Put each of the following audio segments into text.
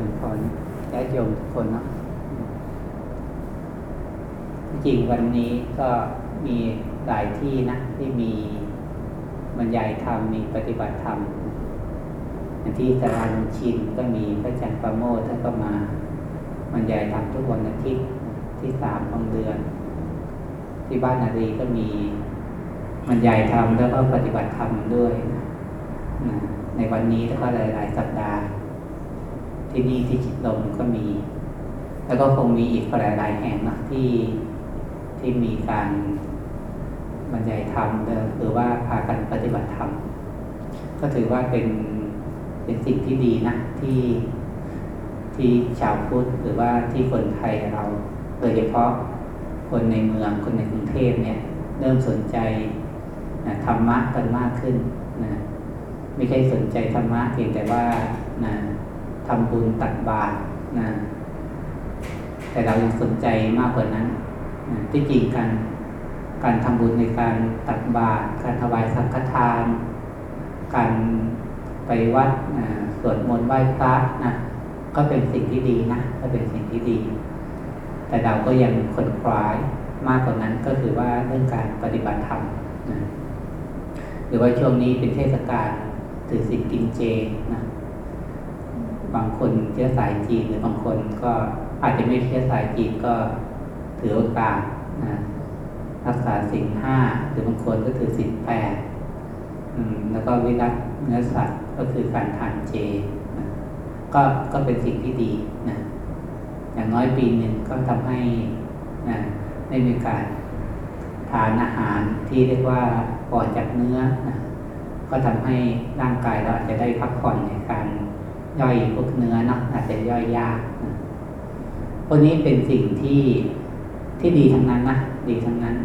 ริญพรญาติโยมทุกคนเนาะจริงวันนี้ก็มีหลายที่นะ ที่มีบรรยายธรรมมีปฏิบัติธรรมที่สารานชินก็มีพระอาจารย์ประโมทท่านก็มาบรรยายธรรมทุกวันอาทิตย์ที่สามของเดือน ที่บ้านนารีก็มีบรรยายธรรมแล้วก็ปฏิบัติธรรมด้วยนะในวันนี้แล้วก็หลาย ๆ สัปดาห์ ที่นี่ที่จิตลมก็มี แล้วก็คงมีอีกหลายๆแห่งนะที่ที่มีการบรรยายธรรมหรือว่าพากันปฏิบัติธรรม ก็ถือว่าเป็นเป็นสิ่งที่ดีนะที่ที่ชาวพุทธหรือว่าที่คนไทยเราโดยเฉพาะคนในเมืองคนในกรุงเทพเนี่ย เริ่มสนใจนะธรรมะกันมากขึ้นนะไม่ใช่สนใจธรรมะเพียงแต่ว่านะ ทำบุญตักบาตรนะ แต่เรายังสนใจมากกว่านั้นนะที่จริงการการทำบุญในการตักบาตรการถวายสังฆทาน การไปวัดนะสวดมนต์ไหว้พระนะก็เป็นสิ่งที่ดีนะก็เป็นสิ่งที่ดี แต่เราก็ยังคนคว้ายมากกว่านั้นก็คือว่าเรื่องการปฏิบัติธรรมนะหรือว่าช่วงนี้เป็นเทศกาลถือศีลกินเจนะ บางคนเชื้อสายจีนหรือบางคนก็อาจจะไม่เชื้อสายจีนก็ถือโอกาสนะรักษาศีลห้าหรือบางคนก็ถือศีลแปดแล้วก็วิรัตเนื้อสัตว์ก็คือการทานเจนะก็ก็เป็นสิ่งที่ดีนะอย่างน้อยปีหนึ่งก็ทำให้นะได้มีการทานอาหารที่เรียกว่าปลอดจากเนื้อนะก็ทำให้ร่างกายเราอาจจะได้พักผ่อนในการ ย่อยพวกเนื้อเนาะอาจจะย่อยยากนะพวกนี้เป็นสิ่งที่ที่ดีทั้งนั้นนะดีทั้งนั้น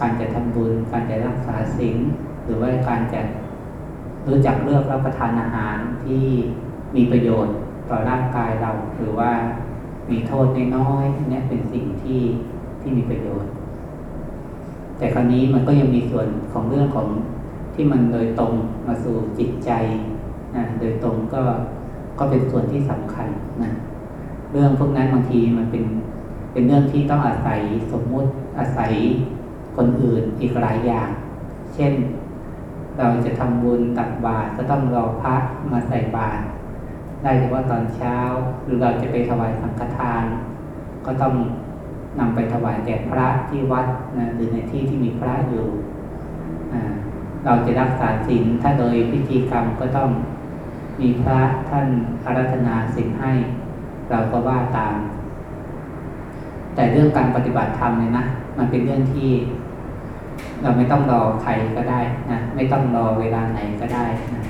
การจะทำบุญ การจะรักษาศีลหรือว่าการจะรู้จักเลือกรับประทานอาหารที่มีประโยชน์ต่อร่างกายเรา หรือว่ามีโทษน้อยๆนี่เป็นสิ่งที่ที่มีประโยชน์ แต่คราวนี้มันก็ยังมีส่วนของเรื่องของที่มันโดยตรงมาสู่จิตใจ นะโดยตรงก็ก็เป็นส่วนที่สำคัญนะเรื่องพวกนั้นบางทีมันเป็นเป็นเรื่องที่ต้องอาศัยสมมุติอาศัยคนอื่นอีกหลายอย่าง เช่น เราจะทำบุญตักบาตรก็ต้องรอพระมาใส่บาตรได้เฉพาะตอนเช้า หรือเราจะไปถวายสังฆทาน ก็ต้องนำไปถวายแก่พระที่วัดนะหรือในที่ที่มีพระอยู่เราจะรักษาศีลถ้าโดยพิธีกรรมก็ต้อง มีพระท่านอารัธนาศีลให้ เราก็ว่าตาม แต่เรื่องการปฏิบัติธรรมเนี่ยนะมันเป็นเรื่องที่ เราไม่ต้องรอใครก็ได้นะไม่ต้องรอเวลาไหนก็ได้นะ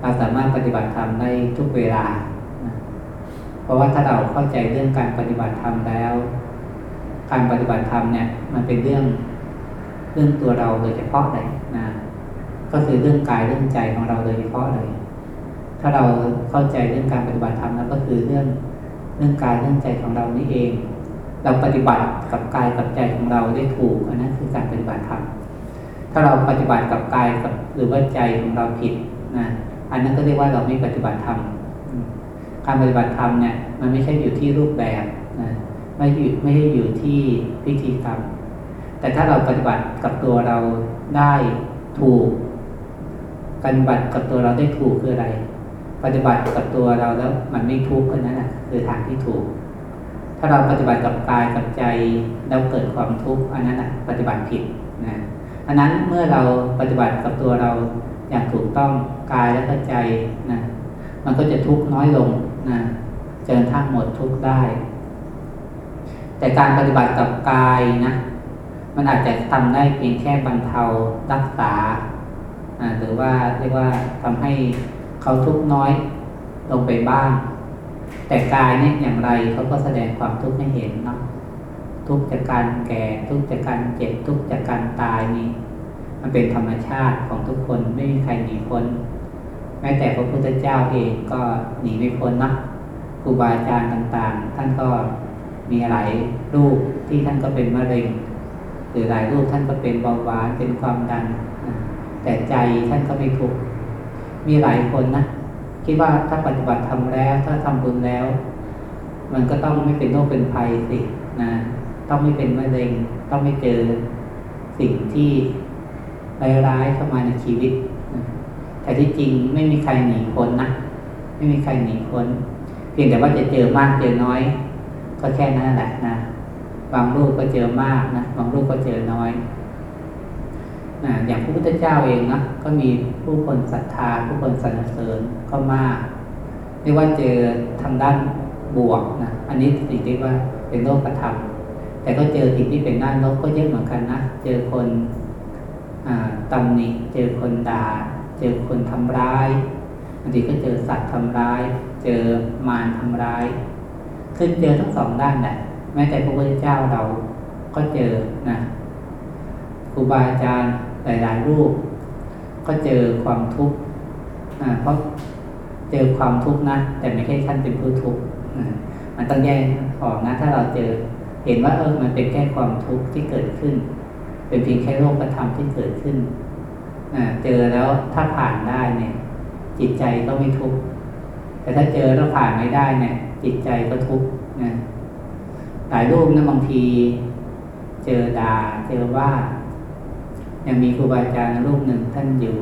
เราสามารถปฏิบัติธรรมได้ทุกเวลานะเพราะว่าถ้าเราเข้าใจเรื่องการปฏิบัติธรรมแล้ว การปฏิบัติธรรมเนี่ย มันเป็นเรื่องเรื่องตัวเราโดยเฉพาะเลยนะ ก็คือเรื่องกายเรื่องใจของเราโดยเฉพาะเลย ถ้าเราเข้าใจเรื่องการปฏิบัติธรรมแล้วก็คือเรื่องเรื่องกายเรื่องใจของเรานี่เอง เราปฏิบัติกับกายกับใจของเราได้ถูกอันนั้นคือการปฏิบัติธรรมถ้าเราปฏิบัติกับกายกับหรือว่าใจของเราผิดนะอันนั้นก็เรียกว่าเราไม่ปฏิบัติธรรมการปฏิบัติธรรมเนี่ยมันไม่ใช่อยู่ที่รูปแบบนะไม่อยู่ไม่ใช่อยู่ที่พิธีกรรม แต่ถ้าเราปฏิบัติกับตัวเราได้ถูกปฏิบัติกับตัวเราได้ถูกคืออะไร ปฏิบัติกับตัวเราแล้วมันไม่ทุกข์ก็นั้นนะคือทางที่ถูก ถ้าเราปฏิบัติกับกายกับใจแล้วเกิดความทุกข์อันนั้นนะปฏิบัติผิดนะอันนั้นเมื่อเราปฏิบัติกับตัวเราอย่างถูกต้องกายและใจนะมันก็จะทุกข์น้อยลงนะจนทั้งหมดทุกข์ได้ แต่การปฏิบัติกับกายนะมันอาจจะทำได้เพียงแค่บรรเทารักษาหรือว่าเรียกว่าทำให้ เขาทุกข์น้อยลงไปบ้าง แต่กายเนี่ยอย่างไรเขาก็แสดงความทุกข์ให้เห็นเนาะทุกข์จากการแก่ทุกข์จากการเจ็บทุกข์จากการตายนี่ มันเป็นธรรมชาติของทุกคนไม่มีใครหนีพ้นแม้แต่พระพุทธเจ้าเองก็หนีไม่พ้นนะครูบาอาจารย์ต่างๆ ท่านก็มีหลายรูปที่ท่านก็เป็นมะเร็งหรือหลายรูปท่านก็เป็นเบาหวานเป็นความดัน แต่ใจท่านก็ไม่ทุกข์ มีหลายคนนะคิดว่าถ้าปฏิบัติทำแล้ว ถ้าทำบุญแล้ว มันก็ต้องไม่เป็นโรคเป็นภัยสินะต้องไม่เป็นมะเร็ง ต้องไม่เจอสิ่งที่ร้ายๆเข้ามาในชีวิต แต่ที่จริงไม่มีใครหนีพ้นนะไม่มีใครหนีพ้นเพียงแต่ว่าจะเจอมากเจอน้อย ก็แค่นั้นแหละนะบางรูปก็เจอมากนะบางรูปก็เจอน้อย นะอย่างพระพุทธเจ้าเองนะก็มีผู้คนศรัทธา ผู้คนสรรเสริญก็มากเรียกว่าเจอทางด้านบวกนะอันนี้สิ่งที่ว่าเป็นโลกธรรม แต่ก็เจอสิ่งที่เป็นด้านลบก็เยอะเหมือนกันนะเจอคนตำหนิเจอคนด่า เจอคนทำร้ายบางทีก็เจอสัตว์ทำร้าย เจอมารทำร้ายคือเจอทั้งสองด้านแหละแม้แต่พระพุทธเจ้าเราก็เจอนะครูบาอาจารย์ หลายๆรูป ก็เจอความทุกข์เพราะเจอความทุกข์นะแต่ไม่ใช่ท่านเป็นผู้ทุกข์มันต้องแยกออกนะ ถ้าเราเจอเห็นว่าเออมันเป็นแค่ความทุกข์ที่เกิดขึ้น เป็นเพียงแค่โลกธรรมที่เกิดขึ้นเจอแล้วถ้าผ่านได้เนี่ย จิตใจก็ไม่ทุกข์แต่ถ้าเจอแล้วผ่านไม่ได้เนี่ย จิตใจก็ทุกข์นะหลายรูปนะบางที เจอดา่าเจอว่า ยังมีครูบาอาจารย์รูปหนึ่งท่านอยู่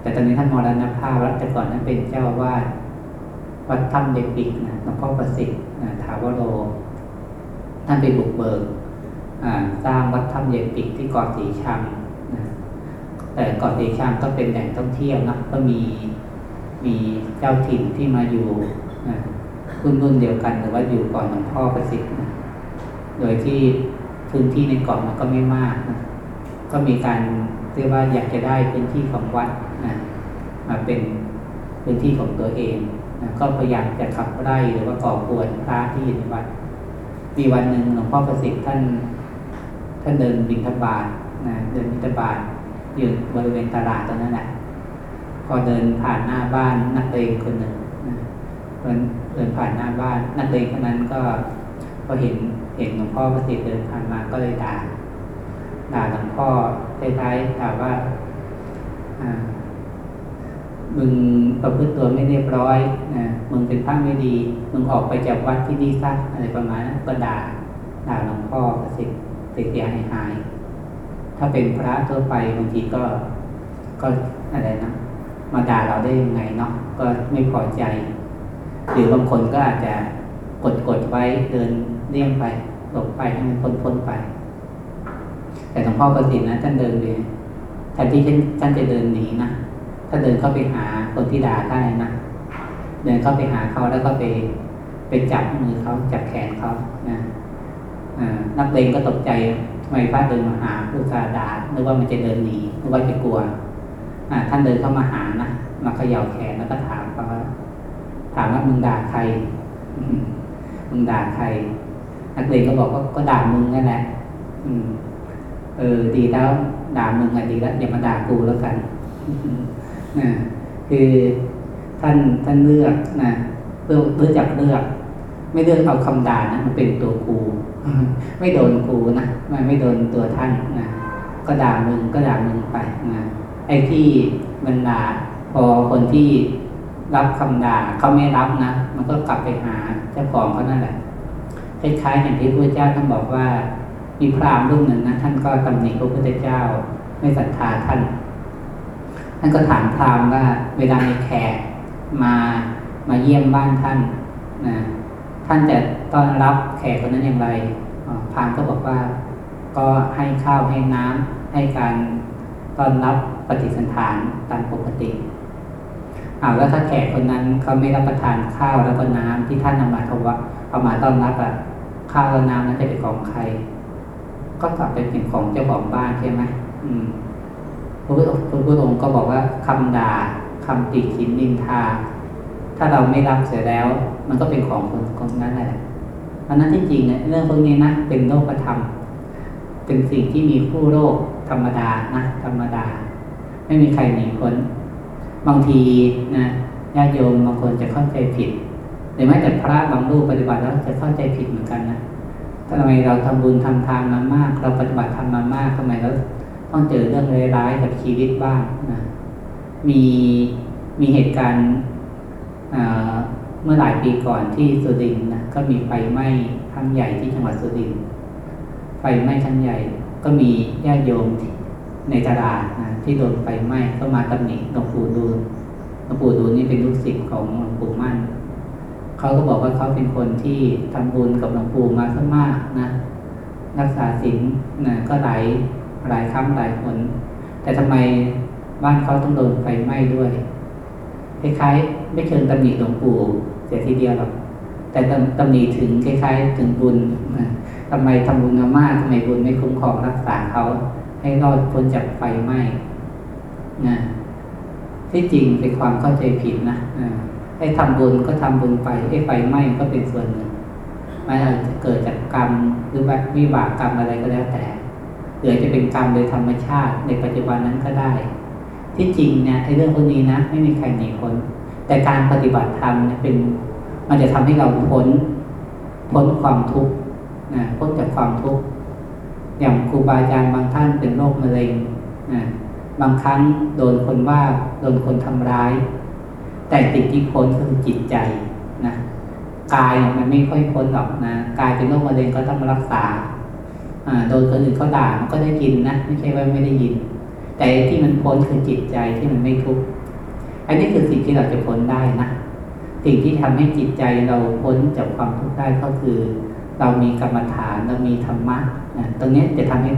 แต่ตอนนี้ท่านมรณภาพแล้วแต่ก่อนท่านเป็นเจ้าวาดวัดถ้ำเด็กปิกนะหลวงพ่อประสิทธิ์ถาวโร ท่านไปบุกเบิกสร้างวัดถ้ำเย็นปิกที่เกาะสีชังนะแต่เกาะสีชังก็เป็นแหล่งท่องเที่ยวนะก็มีมีเจ้าถิ่นที่มาอยู่นะรุ่นรุ่นเดียวกันหรือว่าอยู่ก่อนหลวงพ่อประสิทธิ์นะโดยที่พื้นที่ในเกาะมันก็ไม่มากนะ ก็มีการเรียกว่าอยากจะได้พื้นที่ของวัดนะมาเป็นพื้นที่ของตัวเองนะก็พยายามจะขับไล่หรือว่าก่อกวนพระที่อยู่ในวัด มีวันหนึ่งหลวงพ่อประสิทธิ์ท่าน ท่านเดินบิณฑบาตนะเดินบิณฑบาตอยู่บริเวณตลาดตรงนั้นแหละพอเดินผ่านหน้าบ้านนักเลงคนหนึ่งนะเดินเดินผ่านหน้าบ้านนักเลงคนนั้นก็พอเห็นเห็นหลวงพ่อประสิทธิ์เดินผ่านมาก็เลยด่า ด่าหลวงพ่อคล้ายๆถามว่ามึงประพฤติตัวไม่เรียบร้อยนะมึงเป็นพระไม่ดี มึงออกไปจากวัดที่นี่ซะอะไรประมาณนั้นก็ด่าด่าหลวงพ่อประสิเสียหายหาย ถ้าเป็นพระทั่วไปบางทีก็ก็อะไรนะมาด่าเราได้ยังไงเนาะก็ไม่พอใจ หรือบางคนก็อาจจะกดกดไว้เดินเลี่ยงไปหลบไปให้มันพ้นพ้นไป แต่หลวงพ่อประสิทธิ์นะท่านเดินเลยแทนที่ท่านจะเดินหนีนะถ้าเดินเข้าไปหาคนที่ด่าได้นะเดินเข้าไปหาเขาแล้วก็ไปไปจับมือเขาจับแขนเขานะนักเลงก็ตกใจทำไมพระเดินมาหาผู้ซาดานึกว่ามันจะเดินหนีนึกว่าจะกลัวท่านเดินเข้ามาหานะมาเขย่าแขนแล้วก็ถามเขาว่าถามว่ามึงด่าใครมึงด่าใครนักเลงก็บอกว่าก็ด่ามึงนั่นแหละอืม เออดีแล้วด่ามึงอะดีแล้วอย่ามาด่ากูแล้วกันนะคือท่านท่านเลือกนะเพื่อเลือกจากเลือก ไม่เลือกเอาคำด่านะมันเป็นตัวครูไม่โดนครูนะไม่ไม่โดนตัวท่านนะก็ด่ามึงก็ด่ามึงไปนะไอ้ที่มันด่าพอคนที่รับคำด่าเขาไม่รับนะมันก็กลับไปหาเจ้าของเขานั่นแหละคล้ายๆอย่างที่พระเจ้าท่านบอกว่า มีพราหมณ์รูปหนึ่งนะท่านก็ตำหนิพระพุทธเจ้า ไม่ศรัทธาท่าน ท่านก็ถามพราหมณ์ว่า เวลามีแขกมามาเยี่ยมบ้านท่านนะท่านจะต้อนรับแขกคนนั้นอย่างไรพราหมณ์ก็บอกว่า ก็ให้ข้าวให้น้ำให้การต้อนรับปฏิสันฐานตามปกติอาแล้วถ้าแขกคนนั้นเขาไม่รับประทานข้าวแล้วก็น้ำที่ท่านนำมาทวะเอามาต้อนรับอะข้าวและน้ำนั้นจะเป็นของใคร ก็กลับไปเป็นของเจ้าของบ้านใช่ไหมอืมพระพุทธองค์ก็บอกว่าคำด่าคำติขินนินทา ถ้าเราไม่รับเสียแล้ว มันก็เป็นของคนคนนั้นแหละอันนั้นที่จริงเนี่ยเรื่องพวกนี้นะเป็นโลกธรรม เป็นสิ่งที่มีผู้โลกธรรมดานะธรรมดา ไม่มีใครหนีพ้นบางทีนะญาติโยมบางคนจะเข้าใจผิดหรือแม้แต่พระบางรูปปฏิบัติแล้วจะเข้าใจผิดเหมือนกันนะ ทำไมเราทำบุญทำทานมามาก เราปฏิบัติทำมามากทำไมเราต้องเจอเรื่องร้ายๆกับชีวิตบ้างนะมีมีเหตุการณ์เมื่อหลายปีก่อนที่สุรินทร์นะก็มีไฟไหม้ครั้งใหญ่ที่จังหวัดสุรินทร์ไฟไหม้ครั้งใหญ่ ก็มีญาติโยมในตลาดนะที่โดนไฟไหม้ก็มาตำหนิหลวงปู่ดูลหลวงปู่ดูลนี่เป็นลูกศิษย์ของหลวงปู่มั่น เขาก็บอกว่าเขาเป็นคนที่ทำบุญกับหลวงปู่มาสักมากนะรักษาศีลนะก็หลายหลายครั้งหลายคน แต่ทำไมบ้านเขาต้องโดนไฟไหม้ด้วยคล้ายๆไม่เชิงตำหนิหลวงปู่เสียทีเดียวหรอกแต่ตำหนิถึงคล้ายๆ ถึงบุญนะทำไมทำบุญมามากทำไมบุญไม่คุ้มครองรักษาเขาให้รอดพ้นจากไฟไหม้นะที่จริงเป็นความเข้าใจผิดนะ ให้ทำบุญก็ทำบุญไปให้ไฟไหม้ก็เป็นส่วนหนึ่งมันอาจจะเกิดจากกรรมหรือแบบวิบากกรรมอะไรก็แล้วแต่หรือจะเป็นกรรมโดยธรรมชาติในปัจจุบันนั้นก็ได้ ที่จริงเนี่ยไอ้เรื่องพวกนี้นะ ไม่มีใครหนีพ้นแต่การปฏิบัติธรรมเนี่ยเป็น มันจะทำให้เราพ้นพ้นความทุกข์นะพ้นจากความทุกข์อย่างครูบาอาจารย์บางท่านเป็นโรคมะเร็งนะบางครั้งโดนคนว่าโดนคนทำร้าย แต่ติดที่พ้นคือจิตใจนะกายมันไม่ค่อยพ้นหรอกนะกายเป็นโรคมะเร็งก็ต้องรักษาโดนคนอื่นเขาด่ามันก็ได้ยินนะไม่ใช่ว่าไม่ได้ยิน แต่ที่มันพ้นคือจิตใจที่มันไม่ทุกข์อันนี้คือสิ่งที่เราจะพ้นได้นะสิ่งที่ทำให้จิตใจเราพ้นจากความทุกข์ได้ก็คือ เรามีกรรมฐานเรามีธรรมะนะตรงนี้จะทำให้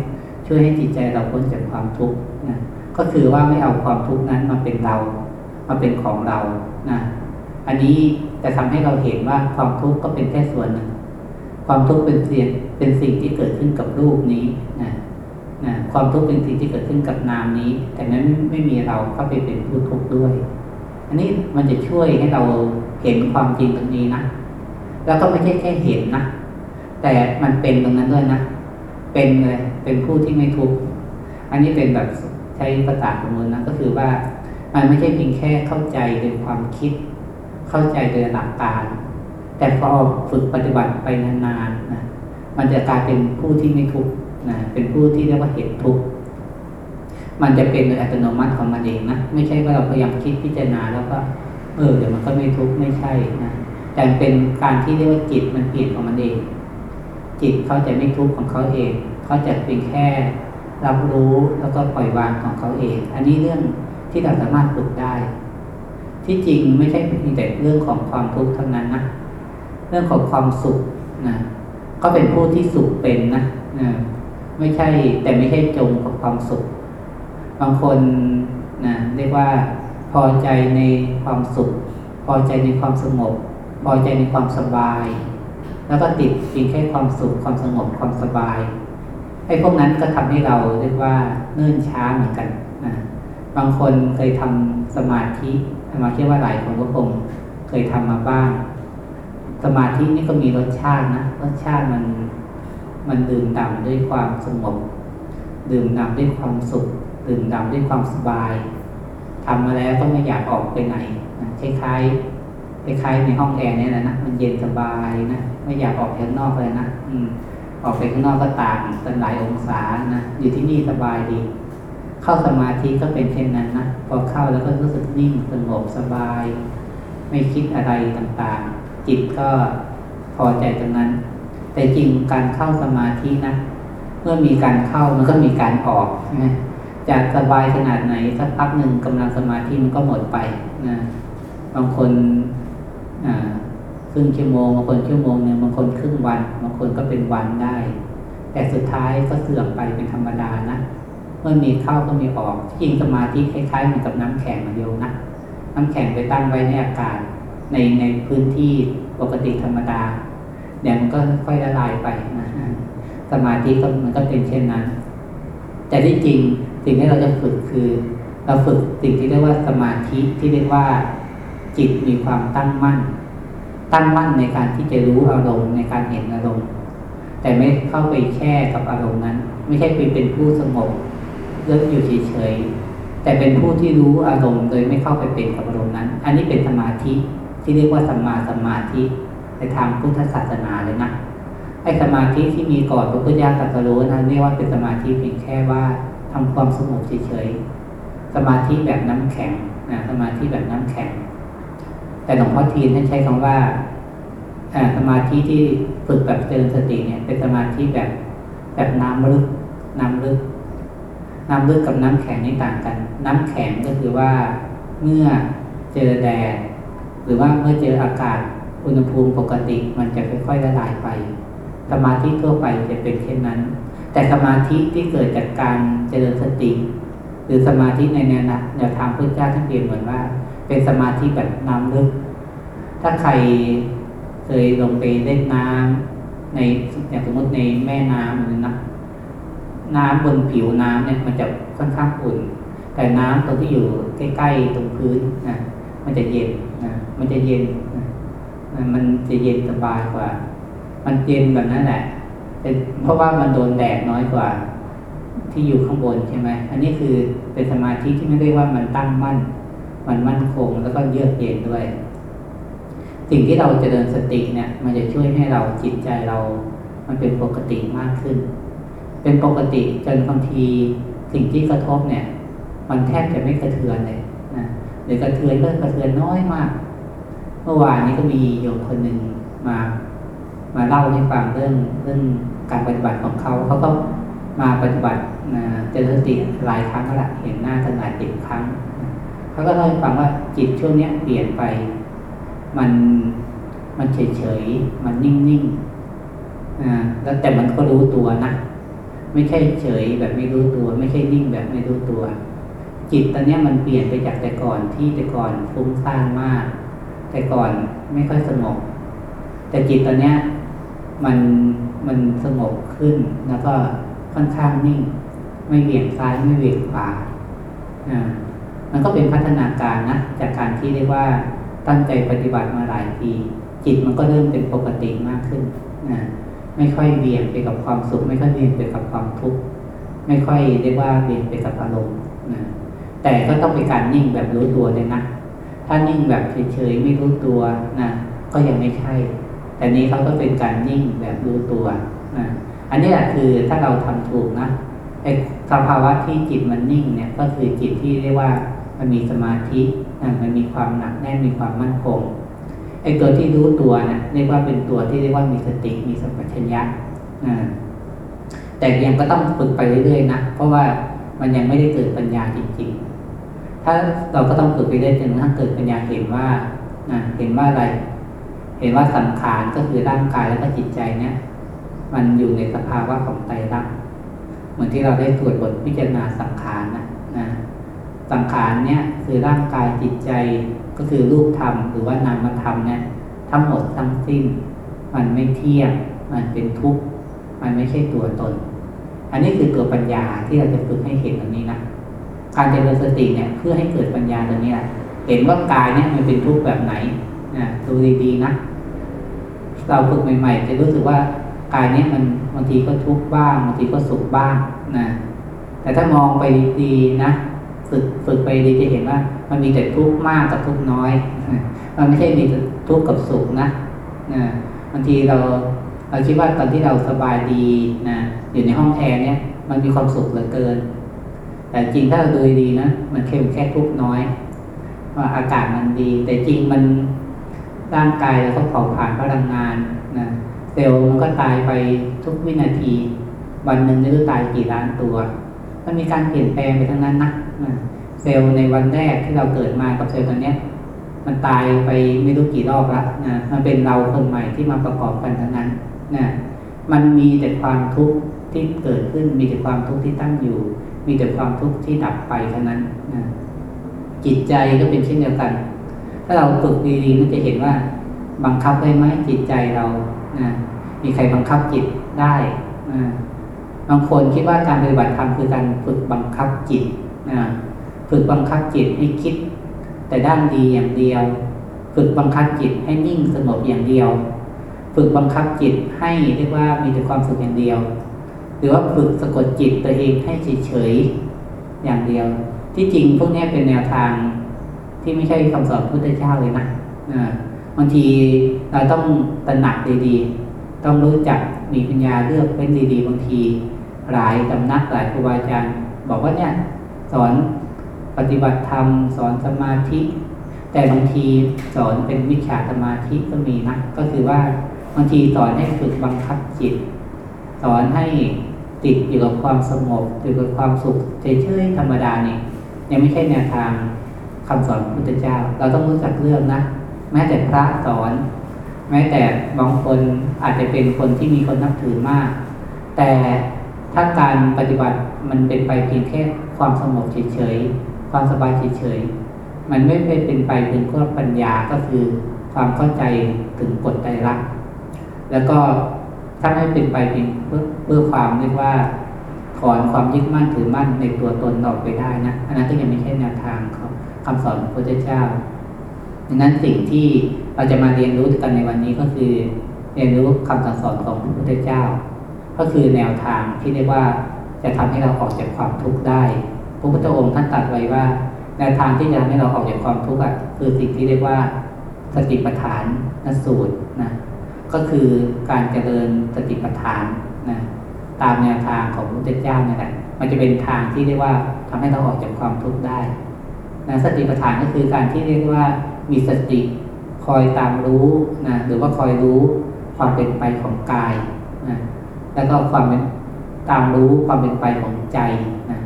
ช่วยให้จิตใจเราพ้นจากความทุกข์นะก็คือว่าไม่เอาความทุกข์นั้นมาเป็นเรา มาเป็นของเรานะอันนี้จะทำให้เราเห็นว่าความทุกข์ก็เป็นแค่ส่วนหนึ่ง ความทุกข์เป็นเสียงเป็นสิ่งที่เกิดขึ้นกับรูปนี้นะนะความทุกข์เป็นสิ่งที่เกิดขึ้นกับนามนี้ แต่นั้นไม่มีเราเข้าไปเป็นผู้ทุกข์ด้วย อันนี้มันจะช่วยให้เราเห็นความจริงตรงนี้นะ แล้วก็ไม่ใช่แค่เห็นนะ แต่มันเป็นตรงนั้นด้วยนะ เป็นเลย เป็นผู้ที่ไม่ทุกข์ อันนี้เป็นแบบใช้ภาษาสมมตินะ ก็คือว่า มันไม่ใช่เพียงแค่เข้าใจโดยความคิด เข้าใจโดยหลักการ แต่พอฝึกปฏิบัติไปนานๆนะมันจะกลายเป็นผู้ที่ไม่ทุกข์นะเป็นผู้ที่เรียกว่าเห็นทุกข์มันจะเป็นโดยอัตโนมัติของมันเองนะไม่ใช่ว่าเราพยายามคิดพิจารณาแล้วก็เออเดี๋ยวมันก็ไม่ทุกข์ไม่ใช่นะแต่เป็นการที่เรียกว่าจิตมันเปลี่ยนของมันเอง จิตเขาจะไม่ทุกข์ของเขาเอง เขาจะเป็นแค่รับรู้แล้วก็ปล่อยวางของเขาเอง อันนี้เรื่อง ที่เราสามารถฝึกได้ ที่จริงไม่ใช่เพียงแต่เรื่องของความทุกข์เท่านั้นนะเรื่องของความสุขนะก็เป็นผู้ที่สุขเป็นนะนะไม่ใช่แต่ไม่ใช่จงกับความสุข บางคนนะเรียกว่าพอใจในความสุข พอใจในความสงบ พอใจในความสบาย แล้วก็ติดเพียงแค่ความสุขความสงบความสบายไอ้พวกนั้นก็ทำให้เราเรียกว่าเนื่นช้าเหมือนกัน บางคนเคยทำสมาธิมาเชื่อว่าหลายคนก็คงเคยทำมาบ้าง สมาธินี่ก็มีรสชาตินะรสชาติมันมันดื่มด่ำด้วยความสงบดื่มด่ำด้วยความสุขดื่มด่ำด้วยความสบายทำมาแล้วก็ไม่อยากออกไปไหนนะคล้ายๆคล้ายๆในห้องแอร์นี่แหละนะมันเย็นสบายนะไม่อยากออกข้างนอกเลยนะอืมออกไปข้างนอกก็ต่างกันหลายองศานะอยู่ที่นี่สบายดี เข้าสมาธิก็เป็นเช่นนั้นนะพอเข้าแล้วก็รู้สึกนิ่งสงบสบาย ไม่คิดอะไรต่างๆ จิตก็พอใจตรงนั้น แต่จริงการเข้าสมาธินะเมื่อมีการเข้ามันก็มีการออกใช่ไหมจากสบายขนาดไหนสักพักหนึ่งกำลังสมาธิมันก็หมดไปนะบางคนอ่ารึ่งชั่วโมงบางคนชั่วโมงหนึ่งบางคนครึ่งวันบางคนก็เป็นวันได้ แต่สุดท้ายก็เสื่อมไปเป็นธรรมดานะ มื่อมีเข้าก็มีออกจริงสมาธิคล้ายๆเหมือนกับน้ำแข็งมาเดียวนะน้ำแข็งไปตั้งไว้ในอากาศในในพื้นที่ปกติธรรมดาเดี๋ยวมันก็ค่อยละลายไปนะสมาธิก็มันก็เป็นเช่นนั้น แต่ที่จริงสิ่งที่เราจะฝึกคือ เราฝึกสิ่งที่เรียกว่าสมาธิที่เรียกว่า จิตมีความตั้งมั่น ตั้งมั่นในการที่จะรู้อารมณ์ในการเห็นอารมณ์ แต่ไม่เข้าไปแช่กับอารมณ์นั้น ไม่ใช่เป็นเป็นผู้สงบ เลิกอยู่เฉยๆแต่เป็นผู้ที่รู้อารมณ์โดยไม่เข้าไปเป็นกับอารมณ์นั้น อันนี้เป็นสมาธิที่เรียกว่าสัมมาสมาธิในทางพุทธศาสนาเลยนะไอ้สมาธิที่มีก่อนพระพุทธเจ้าตรัสรู้นะเรียกว่าเป็นสมาธิเพียงแค่ว่าทำความสงบเฉยๆสมาธิแบบน้ำแข็งนะสมาธิแบบน้ำแข็ง แต่หลวงพ่อทีนท่านใช้คำว่าสมาธิที่ฝึกแบบเจริญสติเนี่ย เป็นสมาธิแบบแบบน้ำลึกน้ำลึก น้ำลึกกับน้ำแข็งนี่ต่างกัน น้ำแข็งก็คือว่าเมื่อเจอแดดหรือว่าเมื่อเจออากาศอุณหภูมิปกติมันจะค่อยๆละลายไป สมาธิทั่วไปจะเป็นเช่นนั้น แต่สมาธิที่เกิดจากการเจริญสติ หรือสมาธิในแนวแนวทางพุทธเจ้าท่านเปลี่ยนเหมือนว่า เป็นสมาธิแบบน้ำลึก ถ้าใครเคยลงไปเล่นน้ำในอย่างสมมติในแม่น้ำหรือนะ น้ำบนผิวน้ำเนี่ยมันจะค่อนข้างอุ่น แต่น้ำตรงที่อยู่ใกล้ๆตรงพื้นนะมันจะเย็นนะมันจะเย็นนะมันจะเย็นสบายกว่า มันเย็นแบบนั้นแหละเพราะว่ามันโดนแดดน้อยกว่า ที่อยู่ข้างบนใช่ไหมอันนี้คือเป็นสมาธิที่ไม่ได้ว่ามันตั้งมั่น มันมั่นคงแล้วก็เยือกเย็นด้วย สิ่งที่เราจะเดินสติเนี่ย มันจะช่วยให้เราจิตใจเรา มันเป็นปกติมากขึ้น เป็นปกติจนบางทีสิ่งที่กระทบเนี่ย มันแทบจะไม่กระเทือนเลยนะหรือกระเทือนก็กระเทือนน้อยมาก เมื่อวานนี้ก็มีโยมคนหนึ่งมา มาเล่าให้ฟังเรื่องเรื่องการปฏิบัติของเขาเขาก็มาปฏิบัติเจริญสติหลายครั้งแล้วเห็นหน้าขนาดเจ็ดครั้งเขาก็เล่าให้ฟังว่าจิตช่วงนี้เปลี่ยนไป มันมันเฉยเฉยมันนิ่งนิ่งแล้วแต่มันก็รู้ตัวนะ ไม่ใช่เฉยแบบไม่รู้ตัว ไม่ใช่นิ่งแบบไม่รู้ตัว จิตตอนนี้มันเปลี่ยนไปจากแต่ก่อนที่แต่ก่อนฟุ้งซ่านมาก แต่ก่อนไม่ค่อยสงบ แต่จิตตอนนี้มันมันสงบขึ้นแล้วก็ค่อนข้างนิ่ง ไม่เบี่ยงซ้ายไม่เบี่ยงขวาอ่ามันก็เป็นพัฒนาการนะจากการที่เรียกว่าตั้งใจปฏิบัติมาหลายปีจิตมันก็เริ่มเป็นปกติมากขึ้นนะ ไม่ค่อยเบี่ยงไปกับความสุข ไม่ค่อยเบี่ยงไปกับความทุกข์ไม่ค่อยเรียกว่าเบี่ยงไปกับอารมณ์นะแต่ก็ต้องเป็นการนิ่งแบบรู้ตัวเลยนะถ้านิ่งแบบเฉยๆไม่รู้ตัวนะก็ยังไม่ใช่ แต่นี้เขาก็เป็นการนิ่งแบบรู้ตัวนะอันนี้แหละคือถ้าเราทำถูกนะไอสภาวะที่จิตมันนิ่งเนี่ยก็คือจิตที่เรียกว่ามันมีสมาธินะมันมีความหนักแน่นมีความมั่นคง ไอ้ตัวที่รู้ตัวนะเรียกว่าเป็นตัวที่เรียกว่ามีสติมีสัมปชัญญะแต่ยังก็ต้องฝึกไปเรื่อยๆนะเพราะว่ามันยังไม่ได้เกิดปัญญาจริงๆ ถ้าเราก็ต้องฝึกไปเรื่อยจนกระทั่งเกิดปัญญาเห็นว่าเห็นว่าอะไร เห็นว่าสังขารก็คือร่างกายแล้วก็จิตใจเนี่ย มันอยู่ในสภาวะของไตรลักษณ์เหมือนที่เราได้ตรวจบทพิจารณาสังขารนะนะ สังขารเนี่ยคือร่างกายจิตใจก็คือรูปธรรมหรือว่านามธรรมเนี่ยทั้งหมดทั้งสิ้น มันไม่เที่ยงมันเป็นทุกข์มันไม่ใช่ตัวตน อันนี้คือตัวปัญญาที่เราจะฝึกให้เห็นตรงนี้นะการเจริญสติเนี่ยเพื่อให้เกิดปัญญาตรงนี้แหละเห็นว่ากายเนี่ยมันเป็นทุกข์แบบไหนนะดูดีๆนะเราฝึกใหม่ๆจะรู้สึกว่ากายเนี้มันบางทีก็ทุกข์บ้างบางทีก็สุขบ้างนะแต่ถ้ามองไปดีนะ ฝึกฝึกไปดีจะเห็นว่า มันมีแต่ทุกข์มากกับทุกข์น้อยมันไม่ใช่มีทุกข์กับสุขนะนะบางทีเราเราคิดว่าตอนที่เราสบายดีนะอยู่ในห้องแอร์เนี่ย มันมีความสุขเหลือเกิน แต่จริงถ้าเราดูดีนะมันแค่แค่ทุกข์น้อย ว่าอากาศมันดี แต่จริงมันร่างกายเราก็เผาผ่านพลังงานนะเซลล์มันก็ตายไปทุกวินาที วันหนึ่งไม่รู้ตายกี่ล้านตัว มันมีการเปลี่ยนแปลงไปทั้งนั้นนะเซลล์ในวันแรกที่เราเกิดมากับเซลล์ตัวนี้มันตายไปไม่รู้กี่รอบล้วนะมันเป็นเราคนใหม่ที่มาประกอบกันทั้งนั้นนะมันมีแต่ความทุกข์ที่เกิดขึ้น มีแต่ความทุกข์ที่ตั้งอยู่ มีแต่ความทุกข์ที่ดับไปเท่านั้นนะจิตใจก็เป็นเช่นเดียวกัน ถ้าเราฝึกดีๆมันจะเห็นว่า บังคับได้ไหมจิตใจเรานะมีใครบังคับจิตได้นะ บางคนคิดว่าการปฏิบัติธรรมคือการฝึกบังคับจิตนะฝึกบังคับจิตให้คิด แต่ด้านดีอย่างเดียว ฝึกบังคับจิตให้นิ่งสงบอย่างเดียว ฝึกบังคับจิตให้เรียกว่ามีแต่ความสุขอย่างเดียว หรือว่าฝึกสะกดจิตตัวเองให้เฉยๆอย่างเดียว ที่จริงพวกนี้เป็นแนวทางที่ไม่ใช่คำสอนพุทธเจ้าเลยนะบางทีเราต้องตระหนักดีๆ ต้องรู้จักมีปัญญาเลือกเป็นดีๆ บางที หลายสำนักหลายครูบาอาจารย์ บอกว่าเนี่ยสอนปฏิบัติธรรม สอนสมาธิ แต่บางทีสอนเป็นวิชาสมาธิก็มีนะก็คือว่าบางทีสอนให้ฝึกบังคับจิต สอนให้ติดอยู่กับความสงบอยู่กับความสุขเฉยๆธรรมดานี่ยังไม่ใช่แนวทางคำสอนพุทธเจ้า เราต้องรู้จักเรื่องนะแม้แต่พระสอน แม้แต่บางคนอาจจะเป็นคนที่มีคนนับถือมาก แต่ ถ้าการปฏิบัติมันเป็นไปเพียงแค่ความสงบเฉยๆ ความสบายเฉยๆ มันไม่เป็นไปถึงข้อปัญญาก็คือความเข้าใจถึงกฎใจรักแล้วก็ถ้าให้เป็นไปเพียงเพื่อความเรียกว่าถอนความยึดมั่นถือมั่นในตัวตนออกไปได้นะอันนั้นก็ยังไม่ใช่แนวทางของคำสอนของพระพุทธเจ้าดังนั้นสิ่งที่เราจะมาเรียนรู้กันในวันนี้ก็คือ เรียนรู้คำสั่งสอนของพระพุทธเจ้า ก็คือแนวทางที่เรียกว่าจะทำให้เราออกจากความทุกข์ได้พระพุทธองค์ท่านตรัสไว้ว่า แนวทางที่จะทำให้เราออกจากความทุกข์อะคือสิ่งที่เรียกว่าสติปัฏฐานนสูตรนะก็คือการเจริญสติปัฏฐานนะตามแนวทางของพระพุทธเจ้านี่แหละมันจะเป็นทางที่เรียกว่าทำให้เราออกจากความทุกข์ได้นะสติปัฏฐานก็คือการที่เรียกว่ามีสติคอยตามรู้นะหรือว่าคอยรู้ความเป็นไปของกาย แล้วก็ความเป็นตามรู้ความเป็นไปของใจนะ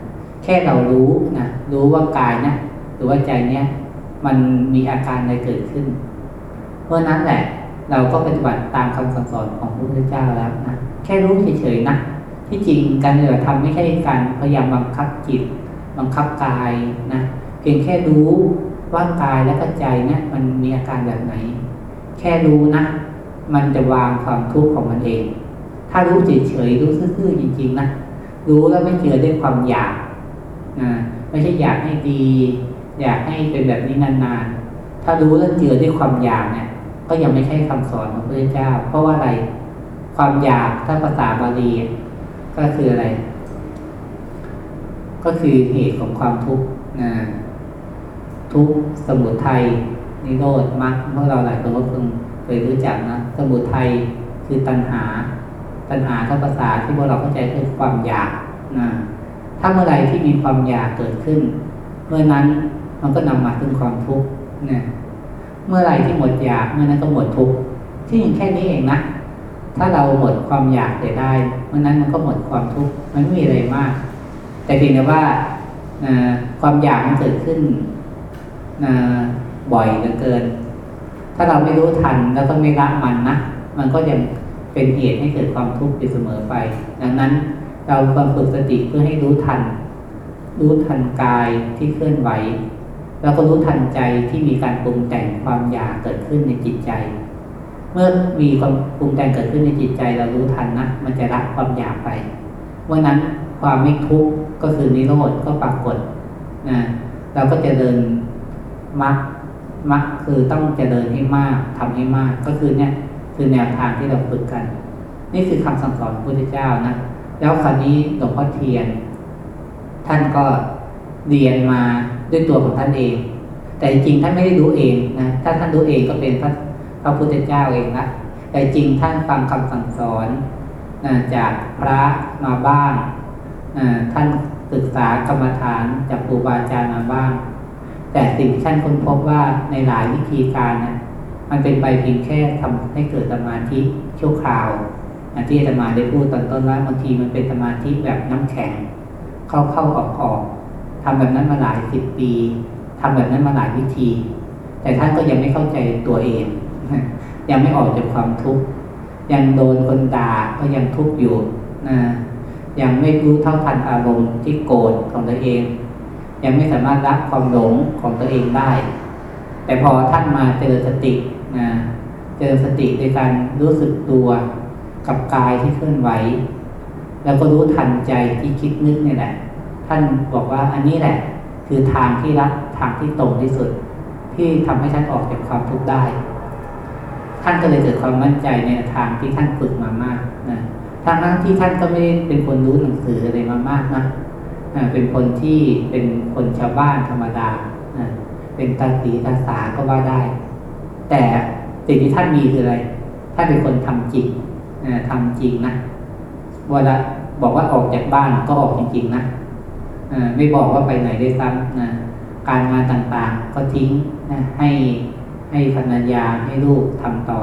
แค่เรารู้นะรู้ว่ากายนะหรือว่าใจเนี้ยมันมีอาการอะไรเกิดขึ้น เพราะนั้นแหละ เราก็ปฏิบัติตามคำสั่งสอนของพระพุทธเจ้าแล้วนะแค่รู้เฉยๆนะที่จริงการปฏิบัติธรรมไม่ใช่การพยายามบังคับจิต บังคับกายนะเพียงแค่รู้ว่ากายและก็ใจเนี่ยมันมีอาการแบบไหน แค่รู้นะ มันจะวางความทุกข์ของมันเอง ถ้ารู้เฉยๆรู้ซื่อๆจริง ๆ นะ รู้แล้วไม่เจือด้วยความอยากนะไม่ใช่อยากให้ดี อยากให้เป็นแบบนี้นานๆ ถ้ารู้แล้วเจือด้วยความอยากเนี่ย ก็ยังไม่ใช่คำสอนของพระเจ้า เพราะว่าอะไร ความอยากถ้าภาษาบาลีก็คืออะไร ก็คือเหตุของความทุกข์นะทุกสมุทัยนิโรธมรรคพวกเราหลายคนก็คงเคยรู้จักนะ สมุทัยคือตัณหา ตัณหาถ้าภาษาที่พวกเราเข้าใจคือความอยากนะถ้าเมื่อไรที่มีความอยากเกิดขึ้น เมื่อนั้นมันก็นำมาถึงความทุกข์เนี่ยเมื่อไรที่หมดอยากเมื่อนั้นก็หมดทุกข์ที่อย่างแค่นี้เองนะถ้าเราหมดความอยากได้เมื่อนั้นมันก็หมดความทุกข์มันไม่มีอะไรมาก แต่เพียงแต่ว่าความอยากมันเกิดขึ้นบ่อยเหลือเกิน ถ้าเราไม่รู้ทันแล้วก็ไม่ละมันนะมันก็ยัง เป็นเหตุให้เกิดความทุกข์อยู่เสมอไป ดังนั้นเราควรฝึกสติเพื่อให้รู้ทัน รู้ทันกายที่เคลื่อนไหว แล้วก็รู้ทันใจที่มีการปรุงแต่งความอยากเกิดขึ้นในจิตใจ เมื่อมีความปรุงแต่งเกิดขึ้นในจิตใจ เรารู้ทันนะ มันจะละความอยากไปเมื่อนั้นความไม่ทุกข์ก็คือนิโรธก็ปรากฏนะเราก็จะเดินมักมักคือต้องเจริญให้มากทำให้มากก็คือเนี่ย คือแนวทางที่เราฝึกกัน นี่คือคำสั่งสอนพระพุทธเจ้านะแล้วคราวนี้หลวงพ่อเทียน ท่านก็เรียนมาด้วยตัวของท่านเอง แต่จริงท่านไม่ได้รู้เองนะถ้าท่านรู้เองก็เป็นพระพระพุทธเจ้าเองนะแต่จริงท่านฟังคำสั่งสอนนะจากพระมาบ้างนะท่านศึกษากรรมฐานจากครูบาอาจารย์มาบ้าง แต่สิ่งที่ท่านค้นพบว่าในหลายวิธีการนะ มันเป็นไปเพียงแค่ทำให้เกิดสมาธิชั่วคราวที่อาตมาได้พูดตอนต้นว่าบางทีมันเป็นสมาธิแบบน้ำแข็ง เข้าเข้าออกออกทำแบบนั้นมาหลายสิบปีทำแบบนั้นมาหลายวิธี แต่ท่านก็ยังไม่เข้าใจตัวเอง ยังไม่ออกจากความทุกข์ยังโดนคนด่าก็ยังทุกข์อยู่นะยังไม่รู้เท่าทันอารมณ์ที่โกรธของตัวเอง ยังไม่สามารถรับความหลงของตัวเองได้ แต่พอท่านมาเจอสติ นะเจอสติในการรู้สึกตัวกับกายที่เคลื่อนไหว แล้วก็รู้ทันใจที่คิดนึกนี่แหละ ท่านบอกว่าอันนี้แหละ คือทางที่รัดทางที่ตรงที่สุด ที่ทำให้ท่านออกจากความทุกข์ได้ ท่านก็เลยเกิดความมั่นใจในทางที่ท่านฝึกมามากนะทางนั้นที่ท่านก็ไม่เป็นคนรู้หนังสืออะไรมามากนะเป็นคนที่เป็นคนชาวบ้านธรรมดาเป็นตาสีตาสาก็ว่าได้ แต่สิ่งที่ท่านมีคืออะไร ท่านเป็นคนทำจริงทำจริงนะเวลาบอกว่าออกจากบ้านก็ออกจริงๆนะไม่บอกว่าไปไหนได้ซ้ำนะการงานต่างๆ ก็ทิ้งนะให้ให้ภรรยาให้ลูกทำต่อ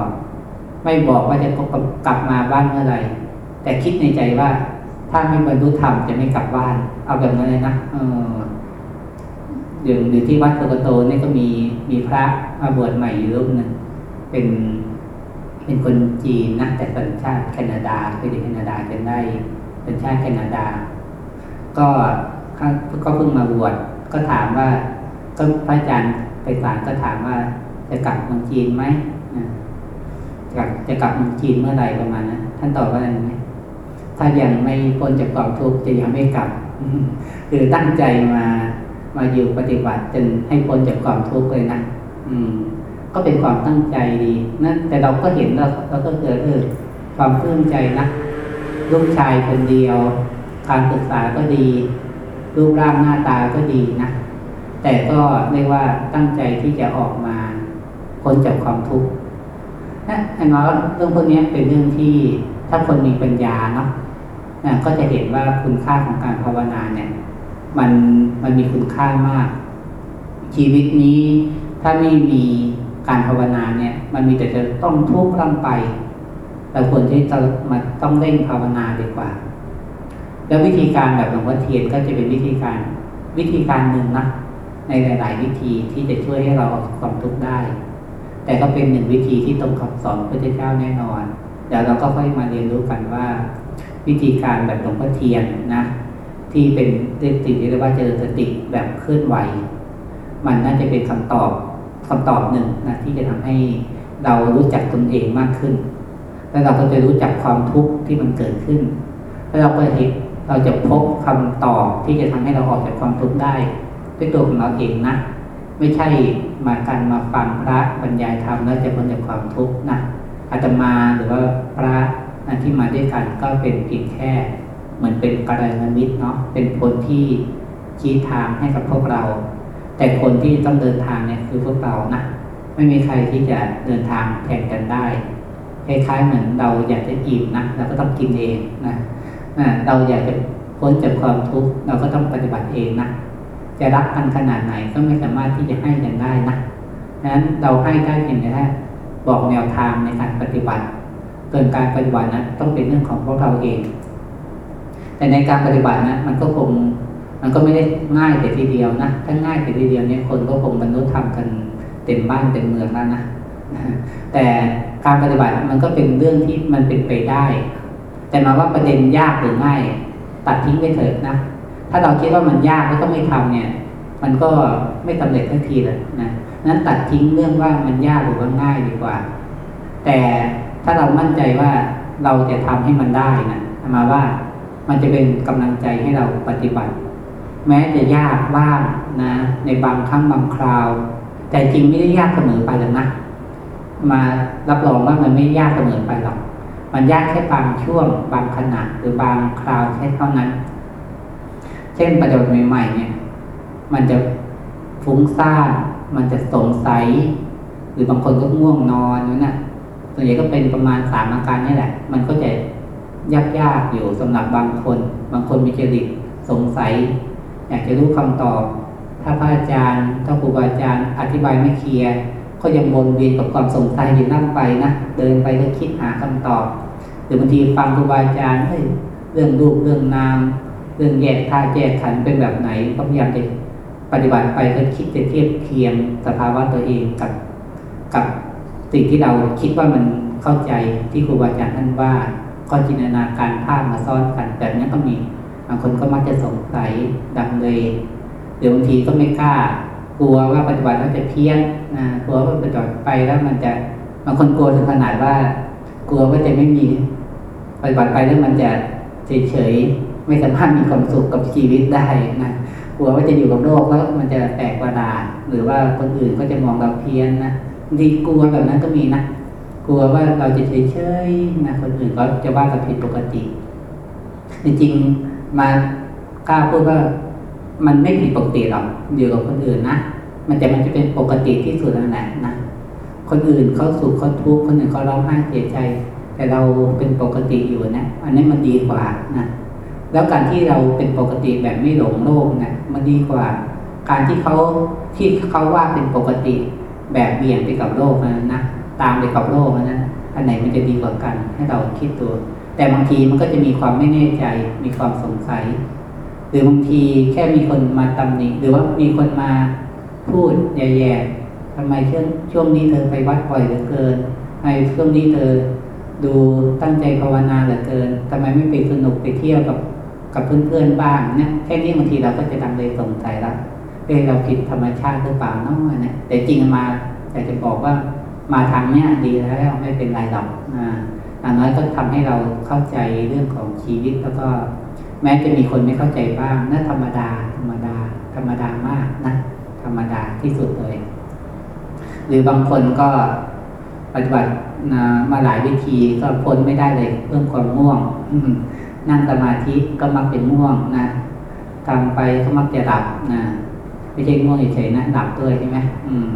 ไม่บอกว่าจะกลับมาบ้านเมื่อไหร่แต่คิดในใจว่า ถ้าไม่บรรลุธรรมจะไม่กลับบ้าน เอาแบบนั้นเลยนะเออ อย่างหรือที่วัดโตกโตนี่ก็มีมีพระมาบวชใหม่อยู่รูปนึงเป็น เป็นคนจีนนะแต่สัญชาติแคนาดาไปอยู่แคนาดาจนได้สัญชาติแคนาดา ก็ก็เพิ่งมาบวชก็ถามว่าก็พระอาจารย์ไปสารก็ถามว่าจะกลับเมืองจีนไหมจะจะกลับเมืองจีนเมื่อไหร่ประมาณนั้นท่านตอบว่าอะไรไหมถ้ายังไม่พ้นจากความทุกข์จะยังไม่กลับคือตั้งใจมา มาอยู่ปฏิบัติจนให้พ้นจากความทุกข์เลยนะอืม ก็เป็นความตั้งใจดีนั่นแต่เราก็เห็นเราเราก็เกิดเออความปลื้มใจนะลูกชายคนเดียว การศึกษาก็ดี รูปร่างหน้าตาก็ดีนะแต่ก็เรียกว่าตั้งใจที่จะออกมาพ้นจากความทุกข์นะอันน้อยเรื่องพวกนี้เป็นเรื่องที่ถ้าคนมีปัญญาเนาะนะก็จะเห็นว่าคุณค่าของการภาวนาเนี่ย มันมันมีคุณค่ามาก ชีวิตนี้ถ้าไม่มีการภาวนาเนี่ย มันมีแต่จะต้องทุกข์ร่ำไป แต่ควรที่จะมาต้องเร่งภาวนาดีกว่า แล้ววิธีการแบบหลวงพ่อเทียนก็จะเป็นวิธีการวิธีการหนึ่งนะในหลาย ๆ วิธีที่จะช่วยให้เราออกจากความทุกข์ได้ แต่ก็เป็นหนึ่งวิธีที่ตรงคำสอนพระเจ้าแน่นอน เดี๋ยวเราก็ค่อยมาเรียนรู้กันว่า วิธีการแบบหลวงพ่อเทียนนะ ที่เป็นเรื่องสิ่งที่เรียกว่าเจริญสติแบบเคลื่อนไหว มันน่าจะเป็นคำตอบคำตอบหนึ่งนะที่จะทำให้เรารู้จักตนเองมากขึ้น แล้วเราก็จะรู้จักความทุกข์ที่มันเกิดขึ้น แล้วเราก็เห็นเราจะพบคำตอบที่จะทำให้เราออกจากความทุกข์ได้ ด้วยตัวของเราเองนะ ไม่ใช่มาการมาฟังพระบรรยายธรรมแล้วจะพ้นจากความทุกข์นะอาตมาหรือว่าพระที่มาด้วยกันก็เป็นเพียงแค่ เหมือนเป็นกระดานมิตรเนาะเป็นคนที่ชี้ทางให้กับพวกเรา แต่คนที่ต้องเดินทางเนี่ยคือพวกเรานะไม่มีใครที่จะเดินทางแข่งกันได้คล้ายๆเหมือนเราอยากจะอิ่มนะเราก็ต้องกินเองนะเราอยากจะพ้นจากความทุกข์เราก็ต้องปฏิบัติเองนะจะรักกันขนาดไหนก็ไม่สามารถที่จะให้กันได้นะดังนั้นเราให้ได้เพียงแค่บอกแนวทางในการปฏิบัติเกินการปฏิบัตินะต้องเป็นเรื่องของพวกเราเอง แต่ในการปฏิบัตินะมันก็คงมันก็ไม่ได้ง่ายแต่ทีเดียวนะถ้าง่ายแต่ทีเดียวเนี่ยคนก็คงบรรลุธรรมกันเต็มบ้านเต็มเมืองแล้วนะแต่การปฏิบัติมันก็เป็นเรื่องที่มันเป็นไปได้ แต่มาว่าประเด็นยากหรือง่ายตัดทิ้งไปเถิดนะ ถ้าเราคิดว่ามันยากแล้วก็ไม่ทำเนี่ย มันก็ไม่สาเร็จทันทีเลยนะนั้นตัดทิ้งเรื่องว่ามันยากหรือว่าง่ายดีกว่า แต่ถ้าเรามั่นใจว่าเราจะทำให้มันได้นะมาว่า มันจะเป็นกำลังใจให้เราปฏิบัติ แม้จะยากบ้างนะ ในบางครั้งบางคราว แต่จริงไม่ได้ยากเสมอไปหรอกนะมารับรองว่ามันไม่ยากเสมอไปหรอก มันยากแค่บางช่วง บางขณะหรือบางคราวแค่เท่านั้น เช่นประโยชน์ใหม่ๆเนี่ย มันจะฟุ้งซ่านมันจะสงสัย หรือบางคนก็ง่วงนอนนั่นนะส่วนใหญ่ก็เป็นประมาณสามอาการนี่แหละ มันก็จะ ยากๆอยู่สำหรับบางคน บางคนมีจริตสงสัย อยากจะรู้คำตอบ ถ้าพระอาจารย์ถ้าครูบาอาจารย์อธิบายไม่เคลียร์ก็ยังวนเวียนกับความสงสัยอยู่นั่งไปนะเดินไปก็คิดหาคำตอบ หรือบางทีฟังครูบาอาจารย์เรื่องรูปเรื่องนาม เรื่องแยกธาตุแยกขันเป็นแบบไหนก็พยายามจะปฏิบัติไปก็คิดจะเทียบเคียงสภาวะตัวเองกับกับสิ่งที่เราคิดว่ามันเข้าใจที่ครูบาอาจารย์ท่านว่า ก็จินตนาการภาพมาซ้อนกันแบบนี้ก็มี บางคนก็มักจะสงสัยดังเลยเดี๋ยวบางทีก็ไม่กล้ากลัวว่าปฏิบัติแล้วจะเพี้ยนนะกลัวว่าปฏิบัติไปแล้วมันจะบางคนกลัวถึงขนาดว่า กลัวว่าจะไม่มีปฏิบัติไปแล้วมันจะเฉยไม่สามารถมีความสุขกับชีวิตได้นะกลัวว่าจะอยู่กับโลกแล้วมันจะแตกประหลาหรือว่าคนอื่นก็จะมองเราเพี้ยนนะบางทีกลัวแบบนั้นก็มีนะ กลัวว่าเราจะเฉยๆนะคนอื่นก็จะว่าเราผิดปกติ จริงๆมากล้าพูดว่ามันไม่ผิดปกติหรอกอยู่กับคนอื่นนะมันจะมันจะเป็นปกติที่สุดนั่นแหละนะคนอื่นเขาสุขเขาทุกข์คนอื่นเขาร้องไห้เสียใจ แต่เราเป็นปกติอยู่นะ อันนี้มันดีกว่านะแล้วการที่เราเป็นปกติแบบไม่หลงโลกนะมันดีกว่า การที่เขาที่เขาว่าเป็นปกติแบบเบี่ยงไปกับโลกนั้นนะ ตามไปกับโลกนั้นอันไหนมันจะดีกว่ากัน ให้เราคิดตัว แต่บางทีมันก็จะมีความไม่แน่ใจ มีความสงสัย หรือบางทีแค่มีคนมาตำหนิหรือว่ามีคนมาพูดแย่ๆทำไมช่วงช่วงนี้เธอไปวัดบ่อยเหลือเกินทำไมช่วงนี้เธอดูตั้งใจภาวนาเหลือเกินทำไมไม่ไปสนุกไปเที่ยวกับกับเพื่อนๆบ้างเนี่ยแค่นี้บางทีเราก็จะดังเลยสงสัยแล้วเออเราผิดธรรมชาติหรือเปล่านาะเนี่ยแต่จริงมาอยากจะบอกว่า มาทางเนี้ยดีแล้วไม่เป็นไรหรอกอ่าอย่างน้อยก็ทำให้เราเข้าใจเรื่องของชีวิตแล้วก็ แม้จะมีคนไม่เข้าใจบ้างนั่นธรรมดา ธรรมดา ธรรมดามากนะธรรมดาที่สุดเลย หรือบางคนก็ปฏิบัติมาหลายวิธีก็พ้นไม่ได้เลยเรื่องความง่วงนั่งสมาธิก็มักเป็นง่วงนะทำไปก็มักจะหลับนะไม่ใช่ง่วงเฉยๆนะหลับด้วยใช่ไหมม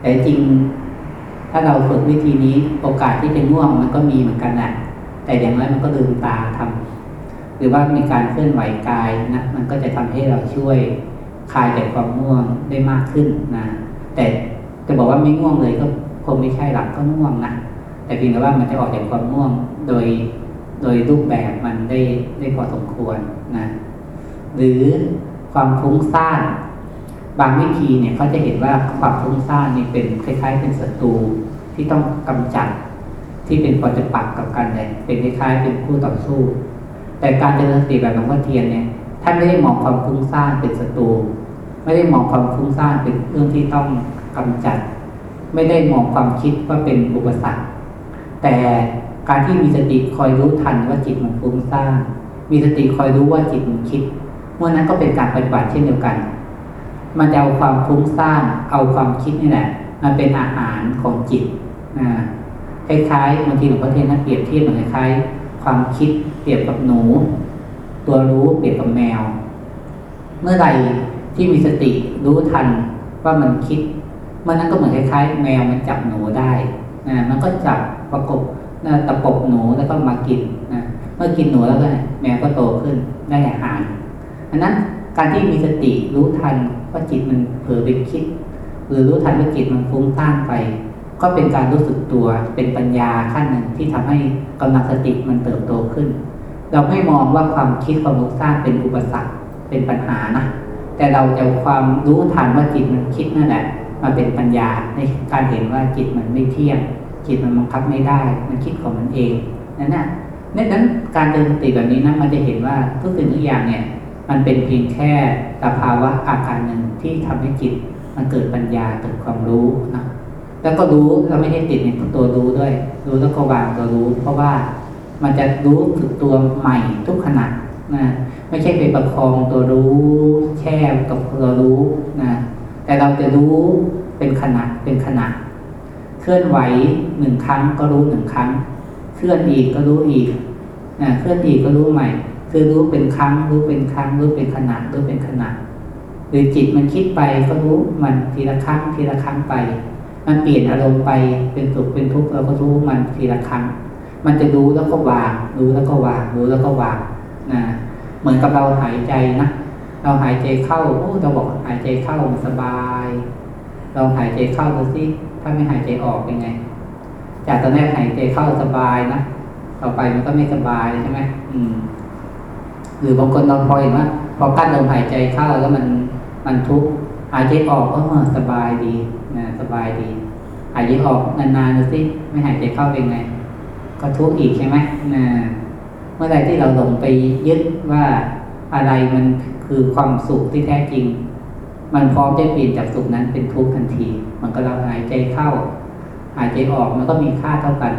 แต่จริง ถ้าเราฝึกวิธีนี้โอกาสที่จะง่วงมันก็มีเหมือนกันแหละแต่อย่างน้อยมันก็ลืมตาทำหรือว่ามีการเคลื่อนไหวกายนะมันก็จะทำให้เราช่วยคลายจากความง่วงได้มากขึ้นนะแต่จะบอกว่าไม่ง่วงเลยก็คงไม่ใช่หลักก็ง่วงนะแต่เพียงแต่ว่ามันจะออกจากความง่วงโดยโดยรูปแบบมันได้ได้พอสมควรนะหรือความฟุ้งซ่าน บางวิธีเนี่ยเขาจะเห็นว่าความฟุ้งซ่านนี่เป็นคล้าย ๆ เป็นศัตรูที่ต้องกำจัด ที่เป็นปฏิปักษ์กับกันเลยเป็นคล้าย ๆ เป็นคู่ต่อสู้ แต่การเจริญสติแบบหลวงพ่อเทียนเนี่ยท่านไม่ได้มองความฟุ้งซ่านเป็นศัตรูไม่ได้มองความฟุ้งซ่านเป็นเรื่องที่ต้องกำจัด ไม่ได้มองความคิดว่าเป็นอุปสรรคแต่การที่มีสติคอยรู้ทันว่าจิตมันฟุ้งซ่านมีสติคอยรู้ว่าจิตมันคิดเมื่อนั้นก็เป็นการปฏิบัติเช่นเดียวกัน มันจะเอาความฟุ้งซ่านเอาความคิดนี่แหละมันเป็นอาหารของจิตนะคล้ายๆบางทีหลวงพ่อเทียนท่านเปรียบเทียบเหมือนคล้ายความคิดเปรียบกับหนู ตัวรู้เปรียบกับแมว เมื่อไรที่มีสติรู้ทันว่ามันคิดเมื่อนั้นก็เหมือนคล้ายๆ แมวมันจับหนูได้นะมันก็จับประกบนะตะปบหนูแล้วก็มากินนะเมื่อกินหนูแล้วก็แมวก็โตขึ้นได้อาหารอันนั้นการที่มีสติรู้ทัน ว่าจิตมันเผลอไปคิด หรือรู้ทันว่าจิตมันฟุ้งซ่านไป ก็เป็นการรู้สึกตัวเป็นปัญญาขั้นหนึ่งที่ทำให้กำลังสติมันเติบโตขึ้น เราไม่มองว่าความคิดความฟุ้งซ่านเป็นอุปสรรคเป็นปัญหานะแต่เราจะความรู้ทันว่าจิตมันคิดนั่นแหละมาเป็นปัญญาในการเห็นว่าจิตมันไม่เที่ยง จิตมันบังคับไม่ได้ มันคิดของมันเองนั่นน่ะนั้นการเดินสติแบบนี้นะมันจะเห็นว่าทุกสิ่งทุกอย่างเนี่ย มันเป็นเพียงแค่สภาวะอาการหนึ่งที่ทำให้จิต มันเกิดปัญญาเกิดความรู้นะแล้วก็รู้เราไม่ได้ติดในตัวรู้ด้วย รู้แล้วก็วางตัวรู้ เพราะว่ามันจะรู้ถึงตัวใหม่ทุกขณะนะไม่ใช่ไปประคองตัวรู้แช่กับตัวรู้นะแต่เราจะรู้เป็นขณะเป็นขณะเคลื่อนไหวหนึ่งครั้งก็รู้หนึ่งครั้ง เคลื่อนอีกก็รู้อีกนะเคลื่อนอีกก็รู้ใหม่ คือรู้เป็นครั้งรู้เป็นครั้งรู้เป็นขณะรู้เป็นขณะหรือจิตมันคิดไปก็รู้มันทีละครั้งทีละครั้งไป มันเปลี่ยนอารมณ์ไปเป็นสุขเป็นทุกข์เราก็รู้มันทีละครั้ง มันจะรู้แล้วก็วาง รู้แล้วก็วาง รู้แล้วก็วางนะเหมือนกับเราหายใจนะเราหายใจเข้าโอ้เราบอกหายใจเข้าสบาย เราหายใจเข้าดูสิถ้าไม่หายใจออกเป็นไง จากตอนแรกหายใจเข้าสบายนะต่อไปมันก็ไม่สบายใช่ไหมอืม รือบางคนเราพอเห็นว่าพอกั้นลมหายใจเข้าแล้วมันมันทุกข์หายใจออกก็สบายดีนะสบายดี หายใจออกนานๆดูสิไม่หายใจเข้าเป็นไง ก็ทุกข์อีกใช่ไหมนะเมื่อใดที่เราหลงไปยึดว่าอะไรมันคือความสุขที่แท้จริง มันพร้อมจะเปลี่ยนจากสุขนั้นเป็นทุกข์ทันที มันก็เราหายใจเข้า หายใจออกมันก็มีค่าเท่ากัน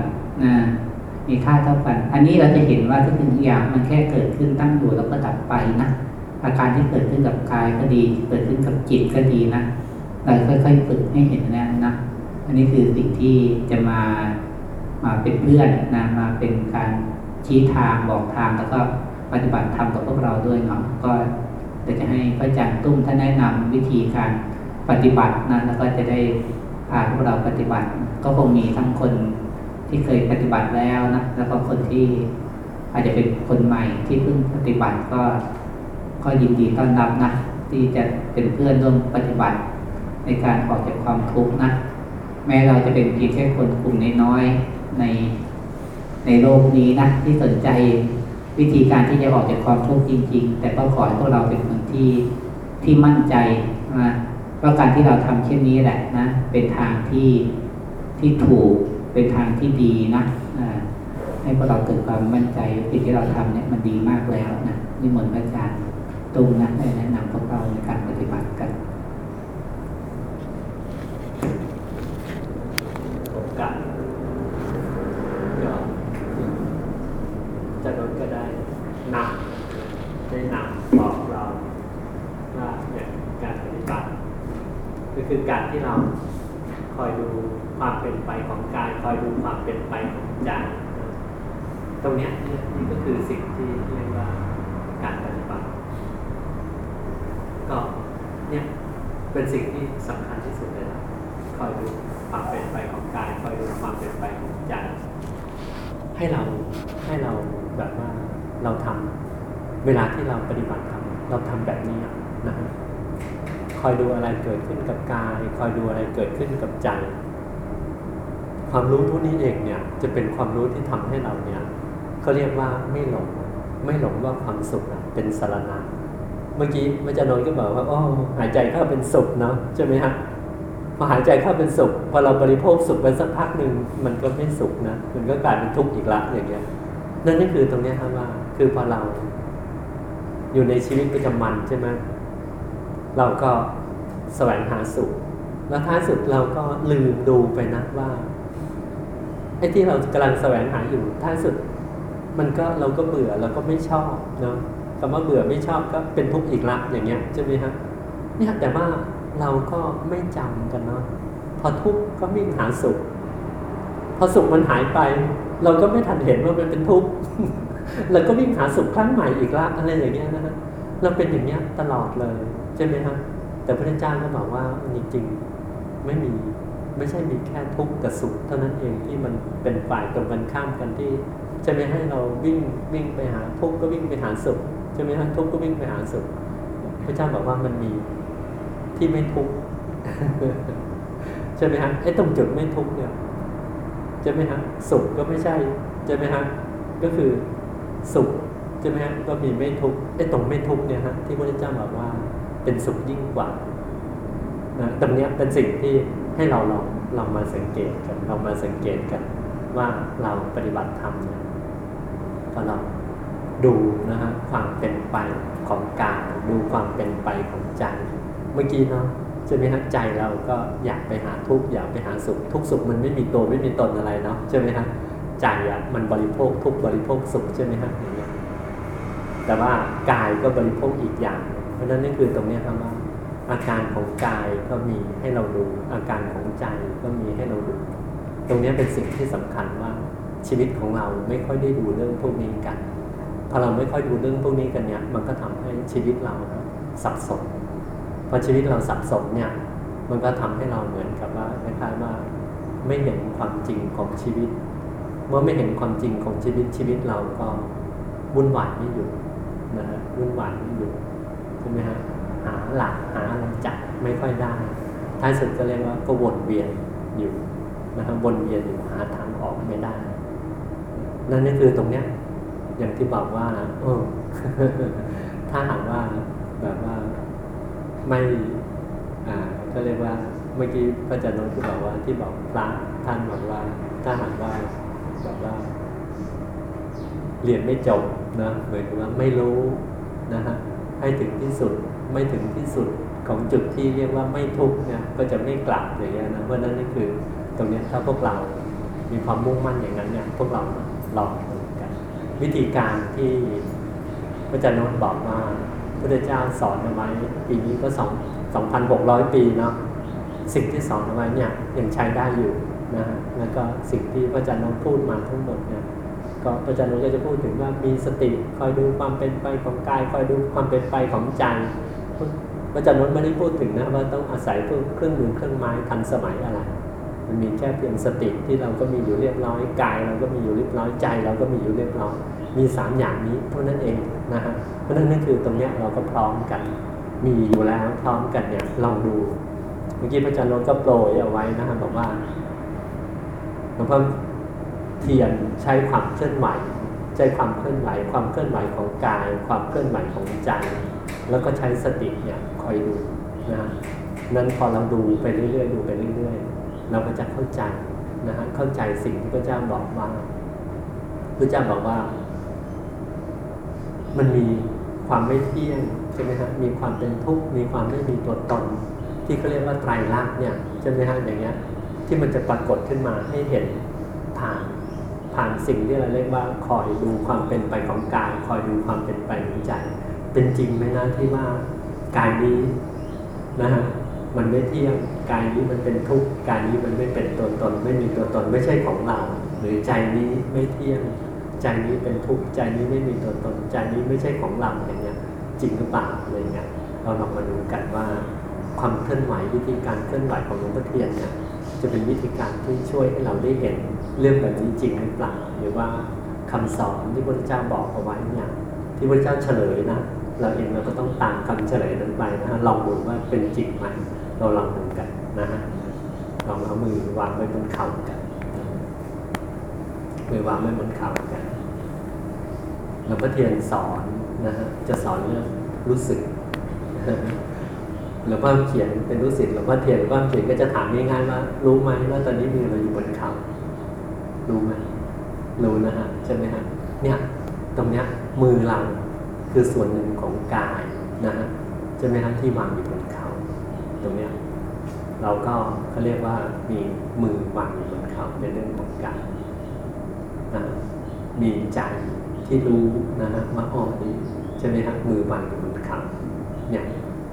นะ มีค่าเท่ากัน อันนี้เราจะเห็นว่าทุกสิ่งทุกอย่างมันแค่เกิดขึ้นตั้งอยู่แล้วก็ดับไปนะอาการที่เกิดขึ้นกับกายก็ดี เกิดขึ้นกับจิตก็ดีนะเราค่อยๆฝึกให้เห็นนะนะอันนี้คือสิ่งที่จะมามาเป็นเพื่อนนะมาเป็นการชี้ทางบอกทางแล้วก็ปฏิบัติธรรมกับพวกเราด้วยเนาะก็จะจะให้พระอาจารย์ตุ้มท่านแนะนำวิธีการปฏิบัตินะแล้วก็จะได้พาพวกเราปฏิบัติ ก็คงมีทั้งคน ที่เคยปฏิบัติแล้วนะแล้วก็คนที่อาจจะเป็นคนใหม่ที่เพิ่งปฏิบัติก็ก็ยินดีต้อนรับนะที่จะเป็นเพื่อนร่วมปฏิบัติในการออกจากความทุกข์นะแม้เราจะเป็นเพียงแค่คนกลุ่มน้อยในในโลกนี้นะที่สนใจวิธีการที่จะออกจากความทุกข์จริง ๆ แต่ก็ขอให้พวกเราเป็นคนที่ที่มั่นใจนะว่าะการที่เราทำเช่นนี้แหละนะ เป็นทางที่ที่ถูก เป็นทางที่ดีนะให้พวกเราเกิดความมั่นใจว่าสิ่งที่เราทำเนี่ยมันดีมากแล้วนะนิมนต์พระอาจารย์ตรงนะได้แนะนำพวกเราในการปฏิบัติกัน โอกาสก็จะนนก็ได้นำได้นำบอกเราว่าเนี่ยการปฏิบัติก็คือการที่เราคอยดูความเป็นไปของกาย คอยดูความเป็นไปของใจตรงเนี้ยนี่ก็คือสิ่งที่เรียกว่าการปฏิบัติ ก็ เนี่ยเป็นสิ่งที่สำคัญที่สุดเลยนะคอยดูความเป็นไปของกายคอยดูความเป็นไปของใจให้เราให้เราแบบว่าเราทำเวลาที่เราปฏิบัติทำเราทำแบบนี้นะคอยดูอะไรเกิดขึ้นกับกาย คอยดูอะไรเกิดขึ้นกับใจ ความรู้ทุกนี้เองเนี่ย จะเป็นความรู้ที่ทำให้เราเนี่ยเขาเรียกว่าไม่หลงไม่หลงว่าความสุขอะเป็นสารณะ เมื่อกี้พระอาจารย์นนท์ก็บอกว่าอ๋อหายใจเข้าเป็นสุขเนาะใช่ไหมฮะพอหายใจเข้าเป็นสุขพอเราบริโภคสุขไปสักพักหนึ่งมันก็ไม่สุขนะมันก็กลายเป็นทุกข์อีกละอย่างเงี้ยนั่นนี่คือตรงเนี้ยครับว่า คือพอเรา อยู่ในชีวิตประจำวันใช่ไหมเราก็แสวงหาสุข แล้วท้ายสุดเราก็ลืมดูไปนะว่าไอ้ที่เรากำลังแสวงหาอยู่ท้ายสุด มันก็เราก็เบื่อเราก็ไม่ชอบเนาะ คำว่าเบื่อไม่ชอบก็เป็นทุกข์อีกละอย่างเงี้ยใช่ไหมฮะเนี่ยแต่ว่าเราก็ไม่จำกันเนาะพอทุกข์ก็วิ่งหาสุข พอสุขมันหายไป เราก็ไม่ทันเห็นว่ามันเป็นทุกข์เราก็วิ่งหาสุขครั้งใหม่อีกละอะไรอย่างเงี้ยนะฮะเราเป็นอย่างเงี้ยตลอดเลยใช่ไหมฮะแต่พระเจ้าก็บอกว่าจริงๆไม่มีไม่ใช่มีแค่ทุกข์กับสุขเท่านั้นเองที่มันเป็นฝ่ายตรงกันข้ามกันที่ จะไม่ให้เราวิ่งวิ่งไปหาทุกข์ก็วิ่งไปหาสุข ใช่ไหมฮะทุกข์ก็วิ่งไปหาสุขพระเจ้าบอกว่ามันมีที่ไม่ทุกข์ใช่ไหมฮะไอ้ตรงจุดไม่ทุกข์เนี่ยใช่ไหมฮะสุขก็ไม่ใช่ใช่ไหมฮะก็คือสุขใช่ไหมฮะก็มีไม่ทุกข์ไอ้ตรงไม่ทุกข์เนี่ยฮะที่พระเจ้าบอกว่าเป็นสุขยิ่งกว่านะตรงเนี้ยเป็นสิ่งที่ให้เราลองลองมาสังเกตกันเรามาสังเกตกันว่าเราปฏิบัติธรรมเนี่ยพอเรา ดูนะฮะความเป็นไปของกายดูความเป็นไปของใจ เมื่อกี้เนาะใช่ไหมฮะใจเราก็อยากไปหาทุกข์อยากไปหาสุข ทุกสุขมันไม่มีตัวไม่มีตนอะไรเนาะใช่ไหมฮะใจอะมันบริโภคทุกบริโภคสุขใช่ไหมฮะอย่างเงี้ยแต่ว่ากายก็บริโภคอีกอย่าง เพราะฉะนั้นนี่คือตรงนี้ครับว่าอาการของกายก็มีให้เราดู อาการของใจก็มีให้เราดู ตรงนี้เป็นสิ่งที่สำคัญว่าชีวิตของเราไม่ค่อยได้ดูเรื่องพวกนี้กัน อเราไม่ค่อยดูเรื่องพวกนี้กันเนี่ย มันก็ทำให้ชีวิตเราสับสนพอชีวิตเราสับสนเนี่ย มันก็ทำให้เราเหมือนกับว่าคล้ายๆว่าไม่เห็นความจริงของชีวิต เมื่อไม่เห็นความจริงของชีวิตชีวิตเราก็วุ่นวายไม่อยู่นะฮะวุ่นวายไม่อยู่ใช่ไหมฮะหาหลักหาอะไรจับไม่ค่อยได้ ท้ายสุดก็เรียกว่าก็วนเวียนอยู่นะครับวนเวียนอยู่หาทางออกไม่ได้ นั่นนี่คือตรงเนี้ย อย่างที่บอกว่าเออถ้าหากว่าแบบว่าไม่อ่าก็เรียกว่าเมื่อกี้พระอาจารย์นนท์ที่บอกว่าที่บอกพระท่านบอกว่า ถ้าหากว่าแบบว่า เรียนไม่จบนะเหมือนกับว่าไม่รู้นะฮะให้ถึงที่สุดไม่ถึงที่สุดของจุดที่เรียกว่าไม่ทุกข์เนี่ยก็จะไม่กลับอย่างเงี้ยนะเพราะฉะนั้นนี่คือ ตรงเนี้ยถ้าพวกเรา มีความมุ่งมั่นอย่างนั้นเนี่ยพวกเราลองดูกัน วิธีการที่พระอาจารย์โนนท์บอกว่าพระเจ้าสอนเอาไว้ปีนี้ก็สองสองพันหกร้อยปีเนาะสิ่งที่สอนเอาไว้เนี่ยยังใช้ได้อยู่นะฮะแล้วก็สิ่งที่พระอาจารย์โนนท์พูดมาทั้งหมดเนี่ยก็พระอาจารย์โนนท์ก็จะพูดถึงว่ามีสติคอยดูความเป็นไปของกายคอยดูความเป็นไปของใจพระอาจารย์โนนท์ไม่ได้พูดถึงนะว่าต้องอาศัยพวกเครื่องมือเครื่องไม้ทันสมัยอะไร มีแค่เพียงสติที่เราก็มีอยู่เรียบร้อยกาย เราก็มีอยู่เรียบร้อยใจเราก็มีอยู่เรียบร้อยมีสามอย่างนี้เท่านั้นเองนะฮะเพราะนั้นนั่นคือตรงเนี้ยเราก็พร้อมกัน มีอยู่แล้วพร้อมกันเนี่ยลองดูเมื่อกี้พระอาจารย์รถก็โปรยเอาไว้นะฮะบอกว่าหลวงพ่อเทียนใช้ความเคลื่อนไหวใช้ความเคลื่อนไหว ความเคลื่อนไหวของกาย ความเคลื่อนไหวของใจ แล้วก็ใช้สติเนี่ยคอยดูนะฮะนั้นพอเราดูไปเรื่อยๆดูไปเรื่อย ๆ เราก็จะเข้าใจนะฮะเข้าใจสิ่งที่พระเจ้าบอกว่าพระเจ้าบอกว่า มันมีความไม่เที่ยงใช่ไหมฮะมีความเป็นทุกข์มีความไม่มีตัวตน ที่เขาเรียกว่าไตรลักษณ์เนี่ยใช่ไหมฮะอย่างเงี้ย ที่มันจะปรากฏขึ้นมาให้เห็นผ่านผ่านสิ่งที่เราเรียกว่าคอยดูความเป็นไปของกายคอยดูความเป็นไปของใจเป็นจริงไหมนะที่ว่ากายนี้นะฮะ มันไม่เที่ยงกายนี้มันเป็นทุกข์กายนี้มันไม่เป็นตัวตน ไม่มีตัวตนไม่ใช่ของเรา หรือใจนี้ไม่เที่ยงใจนี้เป็นทุกข์ใจนี้ไม่มีตัวตนใจนี้ไม่ใช่ของเราอย่างเงี้ยจริงหรือเปล่าอะไรเงี้ยเราลองมาดูกันว่าความเคลื่อนไหววิธีการเคลื่อนไหวของหลวงพ่อเทียนเนี่ยจะเป็นวิธีการที่ช่วยให้เราได้เห็นเรื่องแบบนี้จริงหรือเปล่าหรือว่าคำสอนที่พระเจ้าบอกเอาไว้เนี่ยที่พระเจ้าเฉลยนะเราเองเราก็ต้องตามคำเฉลยนั้นไปนะลองดูว่าเป็นจริงไหม เราลองดูกันนะฮะลองเอามือวางไว้บนเข่ากันมือวางไว้บนเข่ากันหลวงพ่อเทียนสอนนะฮะจะสอนเรื่องรู้สึกหลวงพ่อเขียนเป็นรู้สึกหลวงพ่อเทียนหลวงพ่อเขียนก็จะถามง่ายๆว่า รู้ไหมว่าตอนนี้มือเราอยู่บนเข่ารู้ไหมรู้นะฮะใช่ไหมฮะเนี่ยตรงเนี้ยมือเราคือส่วนหนึ่งของกายนะฮะใช่ไหมฮะที่วางอยู่บนเขา ตรงเนี้ยเราก็เขาเรียกว่ามีมือวางอยู่บนเขาเป็นเรื่องของกายนะมีใจที่รู้นะฮะว่าอ๋อนี่ใช่ไหมฮะมือวางอยู่บนเขาเนี่ย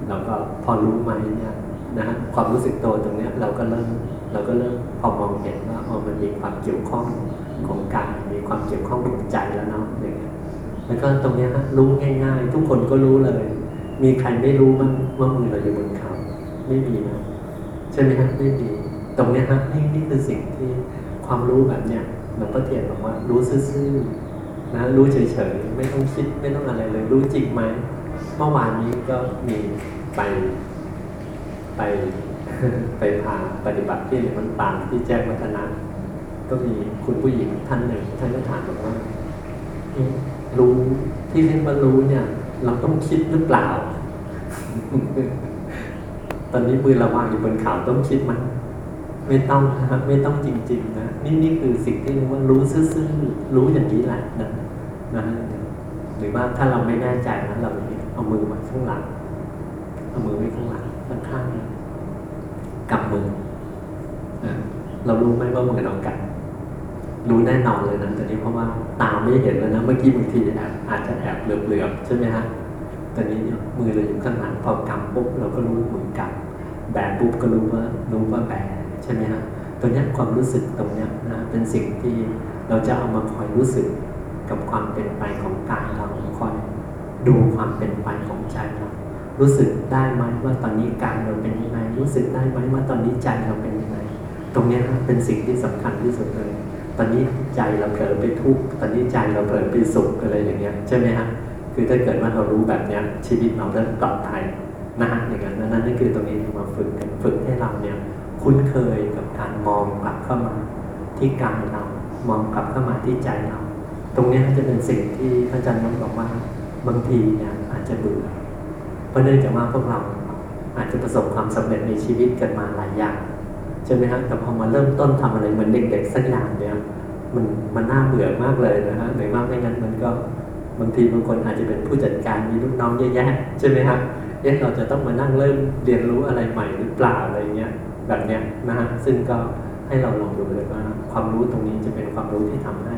เราก็พอรู้ไหมเนี่ยนะฮะความรู้สึกตัวตรงเนี้ยเราก็เริ่มเราก็เริ่มพอมองเห็นว่าอ๋อมันมีความเกี่ยวข้องของกายมีความเกี่ยวข้องของใจแล้วเนาะอย่างเงี้ยแล้วก็ตรงเนี้ยฮะรู้ง่าย ๆ ทุกคนก็รู้เลย มีใครไม่รู้มั้งว่ามือเราอยู่บนเขา ไม่มีนะใช่ไหมฮะไม่มีตรงนี้ยฮะนี่นี่คือสิ่งที่ความรู้แบบเนี้ยหลวงพ่อเทียนบอกว่า รู้ซื่อๆนะรู้เฉยๆไม่ต้องคิดไม่ต้องอะไรเลย รู้จริงไหมเมื่อวานนี้ก็มีไปไปไปพาปฏิบัติที่มันตามที่แจ้งวัฒนะก็มีคุณผู้หญิงท่านหนึ่งท่านก็ถามบอกว่ารู้ที่เรียกว่ารู้เนี่ย เราต้องคิดหรือเปล่า ตอนนี้มือเราวางอยู่บนขาต้องคิดมันไม่ต้องนะไม่ต้องจริง ๆ นะนี่นี่คือสิ่งที่เรียกว่ารู้ซื่อๆรู้อย่างนี้แหละนะนะหรือว่าถ้าเราไม่แน่ใจนะเราเอามือมาข้างหลังเอามือไว้ข้างหลังข้างข้างๆกำมือเออเรารู้ไหมว่ามือเรากำรู้แน่นอนเลยนะตอนนี้เพราะว่าตาไม่เห็นแล้วนะเมื่อกี้บางทีอาจจะแอบเหลือบๆใช่ไหมฮะ ตอนนี้เนี่ยมือเราอยู่ข้างหลังพอกำปุ๊บเราก็รู้มือกำแบปุ๊บก็รู้ว่ารู้ว่าแบใช่ไหมฮะตัวนี้ความรู้สึกตรงเนี้ยนะเป็นสิ่งที่เราจะเอามาคอยรู้สึกกับความเป็นไปของกายเราคอยดูความเป็นไปของใจเรารู้สึกได้ไหมว่าตอนนี้กายเราเป็นยังไงรู้สึกได้ไหมว่าตอนนี้ใจเราเป็นยังไงตรงนี้เป็นสิ่งที่สำคัญที่สุดเลย ตอนนี้ใจเราเผลอไปทุกข์ตอนนี้ใจเราเผลอไปสุขอะไรอย่างเงี้ยใช่ไหมฮะ คือถ้าเกิดว่าเรารู้แบบนี้ชีวิตเราเริ่มปลอดภัยนะฮะอย่างนั้นนั่นนั่นคือตรงนี้ที่มาฝึกกันฝึกให้เราเนี่ยคุ้นเคยกับการมองกลับเข้ามาที่กายเรา มองกลับเข้ามาที่ใจเรา ตรงนี้จะเป็นสิ่งที่พระอาจารย์น้องบอกว่าบางทีเนี่ยอาจจะเบื่อเพราะเนื่องจากว่าพวกเราอาจจะประสบความสำเร็จในชีวิตกันมาหลายอย่างใช่ไหมฮะแต่พอมาเริ่มต้นทำอะไรเหมือนเด็กๆสักอย่างเนี่ยมันมันน่าเบื่อมากเลยนะฮะหรือว่าไม่งั้นมันก็ บางทีบางคนอาจจะเป็นผู้จัดการมีลูกน้องเยอะแยะใช่ไหมฮะเอ๊ะเราจะต้องมานั่งเริ่มเรียนรู้อะไรใหม่หรือเปล่าอะไรเงี้ยแบบเนี้ยนะฮะซึ่งก็ให้เราลองดูเลยว่าความรู้ตรงนี้จะเป็นความรู้ที่ทำให้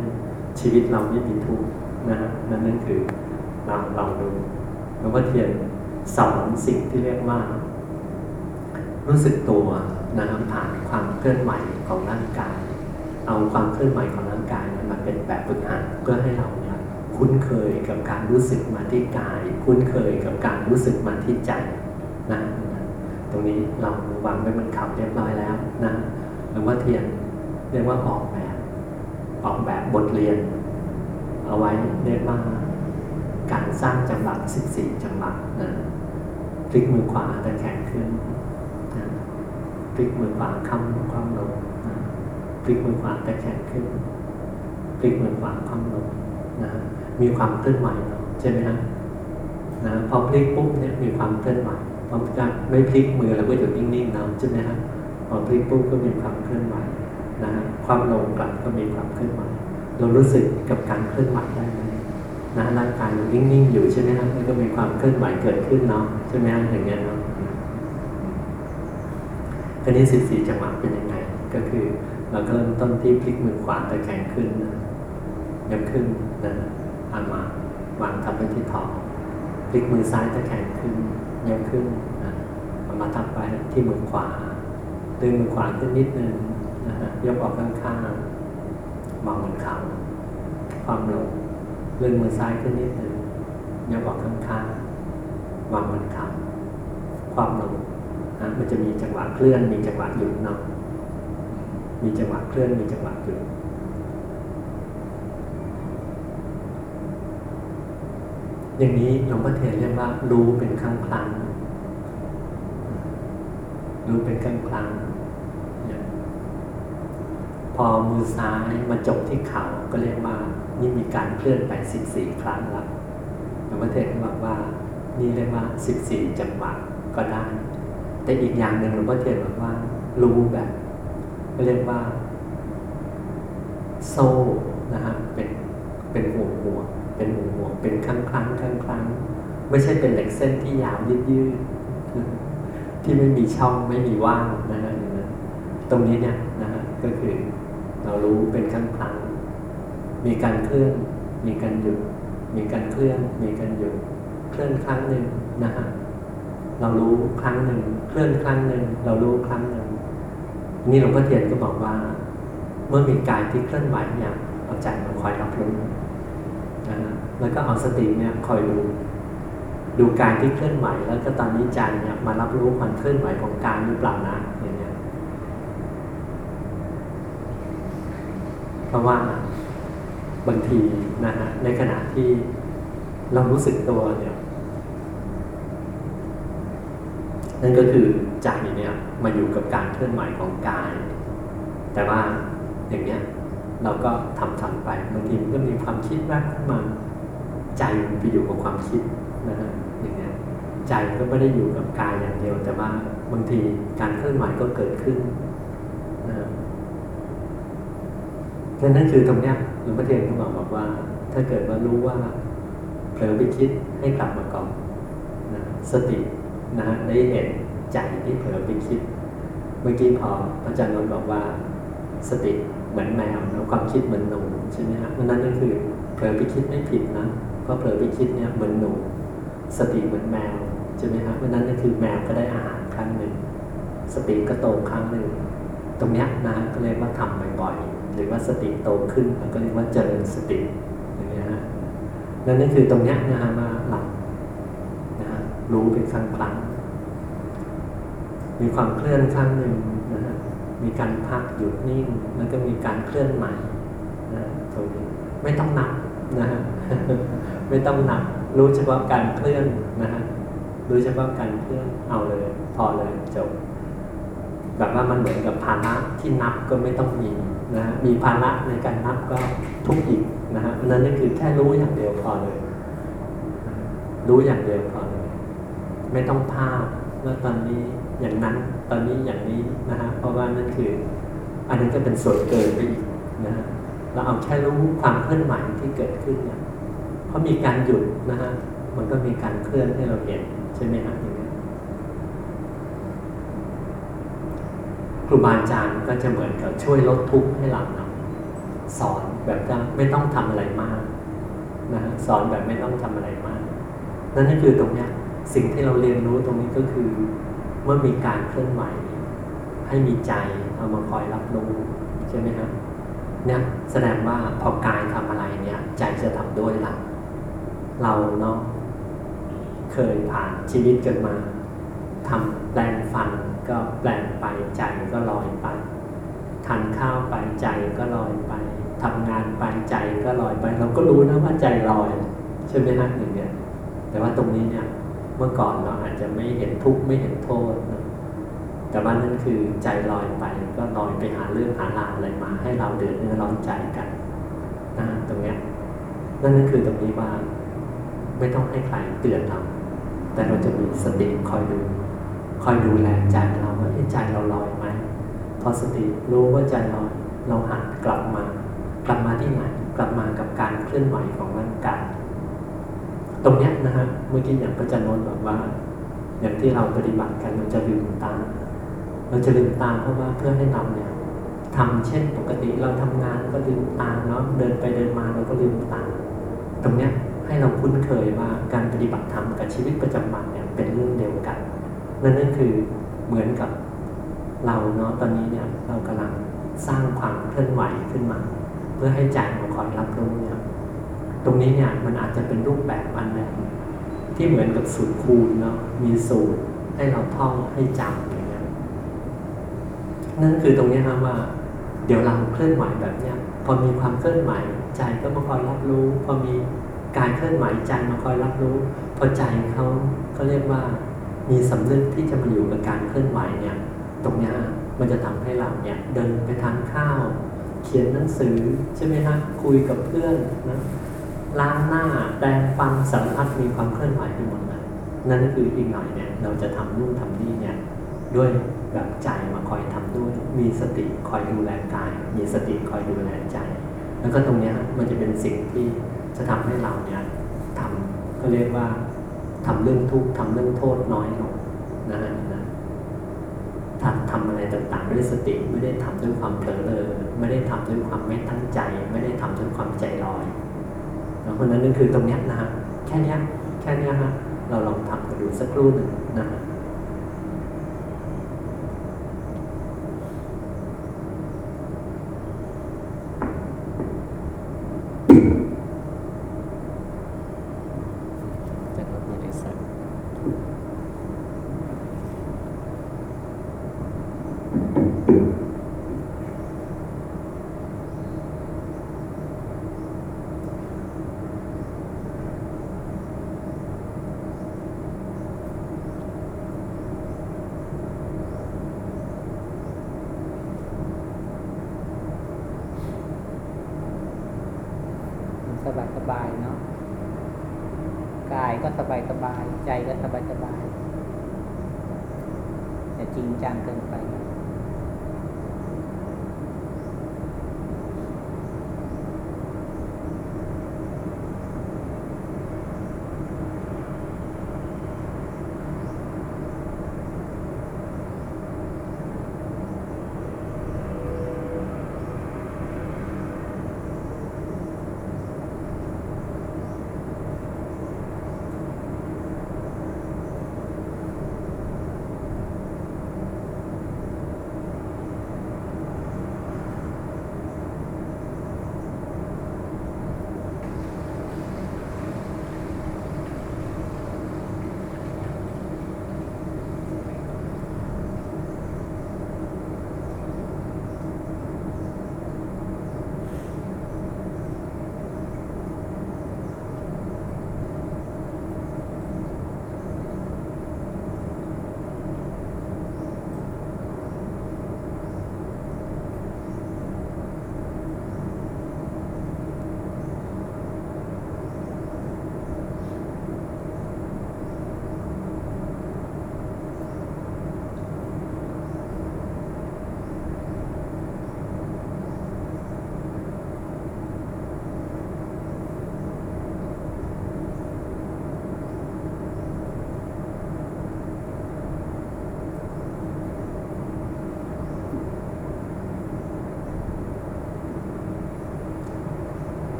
ชีวิตเราไม่มีทุกข์นะฮะนั่นนั่นคือเราลองดูหลวงพ่อเทียนสอนสิ่งที่เรียกว่า รู้สึกตัวนะครับผ่านความเคลื่อนไหวของร่างกาย เอาความเคลื่อนไหวของร่างกายนั้นมาเป็นแบบฝึกหัดเพื่อให้เรา คุ้นเคยกับการรู้สึกมาที่กาย คุ้นเคยกับการรู้สึกมาที่ใจนะตรงนี้เราวางไว้บนขับเรียบร้อยแล้วนะหลวงพ่อเทียนเรียกว่าออกแบบ ออกแบบบทเรียน เอาไว้เรียกว่าการสร้างจังหวะ14 จังหวะนะพลิกมือขวาตะแคงขึ้นนะพลิกมือขวาค้ำความลงนะพลิกมือขวาตะแคงขึ้นพลิกมือขวาค้ำลงนะ มีความเคลื่อนไหวเนาะใช่ไหมฮะนะพอพลิกปุ๊บเนี่ยมีความเคลื่อนไหวพอจะไม่พลิกมือแล้วก็อยู่นิ่งๆเนาะใช่ไหมฮะพอพลิกปุ๊บก็มีความเคลื่อนไหวนะความลงกลับก็มีความเคลื่อนไหวเรารู้สึกกับการเคลื่อนไหวได้ไหมนะร่างกายเรานิ่งๆอยู่ใช่ไหมครับมันก็มีความเคลื่อนไหวเกิดขึ้นเนาะใช่ไหมฮะอย่างเงี้ยเนาะอันนี้สิบสี่จังหวะเป็นยังไง ก็คือเราก็เริ่มต้นที่พลิกมือขวาตะแคงขึ้นนะยกขึ้นนะ อามาวางทับไว้ที่ท้องพลิกมือซ้ายตะแคงขึ้นยกขึ้นนะเอามาทับไว้ที่มือขวา ดึงมือขวาขึ้นนิดนึงนะฮะยกออกข้างๆมองบนเขาความลงเลื่อนมือซ้ายขึ้นนิดหนึ่งยกออกข้างๆวางบนเขาความลงนะมันจะมีจังหวะเคลื่อนมีจังหวะหยุดเนาะมีจังหวะเคลื่อนมีจังหวะหยุด อย่างนี้หลวงพ่อเทียนเรียกว่า รู้เป็นครั้งครั้งรู้เป็นครั้งครั้งเนี่ยพอมือซ้ายมาจบที่เข่าก็เรียกว่านี่มีการเคลื่อนไป14ครั้งแล้วหลวงพ่อเทศบอกว่า นี่เรียกว่า14จังหวะก็ได้ แต่อีกอย่างหนึ่งหลวงพ่อเทศบอกว่า รู้แบบเรียกว่า โซ่นะฮะเป็นเป็นห่วงห่วง เป็นห่วงห่วงเป็นครั้งครั้งครั้งครั้งไม่ใช่เป็นเหล็กเส้นที่ยาวยืดยืดที่ไม่มีช่องไม่มีว่างนะฮะตรงนี้เนี่ยนะฮะก็คือเรารู้เป็นครั้งครั้งมีการเคลื่อน มีการหยุด มีการเคลื่อน มีการหยุด เคลื่อนครั้งหนึ่งนะฮะเรารู้ครั้งหนึ่งเคลื่อนครั้งหนึ่งเรารู้ครั้งหนึ่งนี่หลวงพ่อเทียนก็บอกว่า เมื่อมีกายที่เคลื่อนไหวเนี่ยเอาใจมาคอยรับรู้ นะแล้วก็เอาสติเนี่ยคอยดูดูกายที่เคลื่อนไหวแล้วก็ตอนนี้ใจเนี่ยมารับรู้ความเคลื่อนไหวของกายหรือเปล่านะอย่างเงี้ยเพราะว่าบางทีนะฮะในขณะที่เรารู้สึกตัวเนี่ยนั่นก็คือใจเนี่ยมาอยู่กับการเคลื่อนไหวของกาย แต่ว่าอย่างเนี้ย เราก็ทำทำไปบางทีมันก็มีความคิดแวบขึ้นมาใจมันไปอยู่กับความคิดนะฮะอย่างเงี้ยใจก็ไม่ได้อยู่กับกายอย่างเดียว แต่ว่าบางทีการเคลื่อนไหวก็เกิดขึ้นนะนั่นนั่นคือตรงเนี้ยหลวงพ่อเทียนก็บอกบอกว่า ถ้าเกิดว่ารู้ว่าเผลอไปคิดให้กลับมาก่อนนะสตินะได้เห็นใจที่เผลอไปคิด เมื่อกี้พอพระอาจารย์นนท์บอกว่าสติ เหมือนแมวแล้วความคิดเหมือนหนูใช่ไหมฮะนั่นก็คือเผลอไปคิดไม่ผิดนะเพราะเผลอไปคิดเนี่ยเหมือนหนู สติเหมือนแมวใช่ไหมฮะนั่นก็คือแมวก็ได้อาหารครั้งหนึ่งสติก็โตครั้งหนึ่งตรงเนี้ยนะก็เรียกว่าทำบ่อยๆหรือว่าสติโตขึ้นแล้วก็เรียกว่าเจริญสติอย่างเงี้ยฮะนั่นก็คือตรงเนี้ยนะฮะมาหลับนะฮะรู้เป็นครั้งครั้งมีความเคลื่อนครั้งหนึ่ง มีการพักหยุดนิ่ง แล้วก็มีการเคลื่อนใหม่นะตรงนี้ไม่ต้องนับนะฮะไม่ต้องนับ รู้เฉพาะการเคลื่อนนะฮะรู้เฉพาะการเคลื่อนเอาเลย พอเลยจบแบบว่ามันเหมือนกับภาระที่นับก็ไม่ต้องมีนะฮะมีภาระในการนับก็ทุกอีกนะฮะนั่นนี่คือแค่รู้อย่างเดียวพอเลย รู้อย่างเดียวพอเลย ไม่ต้องภาพว่าตอนนี้ อย่างนั้นตอนนี้อย่างนี้นะฮะเพราะว่านั่นคือ อันนั้นก็เป็นส่วนเกินไปอีกนะฮะเราเอาแค่รู้ความเคลื่อนไหวที่เกิดขึ้นเนี่ยเพราะมีการหยุดนะฮะมันก็มีการเคลื่อนให้เราเห็นใช่ไหมฮะอย่างนี้ครูบาอาจารย์ก็จะเหมือนกับช่วยลดทุกข์ให้เราเนาะสอนแบบไม่ต้องทำอะไรมากนะฮะสอนแบบไม่ต้องทำอะไรมากนั่นก็คือตรงเนี้ยสิ่งที่เราเรียนรู้ตรงนี้ก็คือ เมื่อมีการเคลื่อนไหว ให้มีใจเอามาคอยรับรู้ใช่ไหมครับเนี่ยแสดงว่าพอกายทำอะไรเนี่ย ใจจะทำด้วยละเราเนาะเคยผ่านชีวิตกันมาทำแปลงฟันก็แปลงไปใจก็ลอยไปทานข้าวไปใจก็ลอยไปทำงานไปใจก็ลอยไป เราก็รู้นะว่าใจลอย ใช่ไหมฮะอย่างเงี้ยแต่ว่าตรงนี้เนี่ย เมื่อก่อนเราอาจจะไม่เห็นทุกข์ไม่เห็นโทษนะแต่ว่านั่นคือใจลอยไปก็ลอยไปหาเรื่องหาราวอะไรมา ให้เราเดือดเนื้อร้อนใจกันนะตรงเนี้ยนั่นก็คือตรงนี้ว่าไม่ต้องให้ใครเตือนเราแต่เราจะมีสติคอยดู คอยดูแลใจเราว่าใจเราลอยไหมพอสติรู้ว่าใจลอยเราหันกลับมา กลับมาที่ไหนกลับมากับการเคลื่อนไหวของร่างกาย ตรงเนี้ยนะฮะเมื่อกี้อย่างพระจันทร์นนท์บอกว่า อย่างที่เราปฏิบัติกันเราจะลืมตา เราจะลืมตาเพราะว่าเพื่อให้เราเนี่ยทำเช่นปกติเราทำงานก็ลืมตาเนาะเดินไปเดินมาเราก็ลืมตา ตรงเนี้ยให้เราคุ้นเคยว่าการปฏิบัติธรรมกับชีวิตประจำวันเนี่ยเป็นเรื่องเดียวกันนั่นนั่นคือเหมือนกับเราเนาะตอนนี้เนี่ยเรากำลังสร้างความเคลื่อนไหวขึ้นมา เพื่อให้ใจเราคอยรับรู้เนี่ย ตรงนี้เนี่ยมันอาจจะเป็นรูปแบบอันหนึ่งที่เหมือนกับสูตรคูณเนาะมีสูตรให้เราท่องให้จำอย่างเงี้ยนั่นคือตรงนี้นะว่า เดี๋ยวเราเคลื่อนไหวแบบเนี้ยพอมีความเคลื่อนไหวใจก็มาคอยรับรู้ พอมีการเคลื่อนไหวใจมาคอยรับรู้ พอใจเขาก็เรียกว่า มีสำนึกที่จะมาอยู่กับการเคลื่อนไหวเนี่ยตรงนี้มันจะทำให้เราเนี่ยเดินไปทานข้าว เขียนหนังสือใช่ไหมฮะคุยกับเพื่อนนะ ล้างหน้าแปรงฟันสัมผัสมีความเคลื่อนไหวไปหมดเลยนั่นคืออีกหน่อยเนี่ยเราจะทำนู่นทำนี่เนี่ยด้วยแบบใจมาคอยทำด้วย มีสติคอยดูแลกาย มีสติคอยดูแลใจ แล้วก็ตรงเนี้ยมันจะเป็นสิ่งที่จะทำให้เราเนี่ยทำก็เรียกว่าทำเรื่องทุกข์ทำเรื่องโทษน้อยลงนะฮะนะทำทำอะไรต่างๆ ด้วยสติไม่ได้ทำด้วยความเผลอเลยไม่ได้ทำด้วยความไม่ตั้งใจ ไม่ได้ทำด้วยความใจลอย เพราะนั้นนั่นคือตรงนี้นะฮะแค่นี้แค่นี้ฮะเราลองทำกันดูสักครู่หนึ่งนะฮะ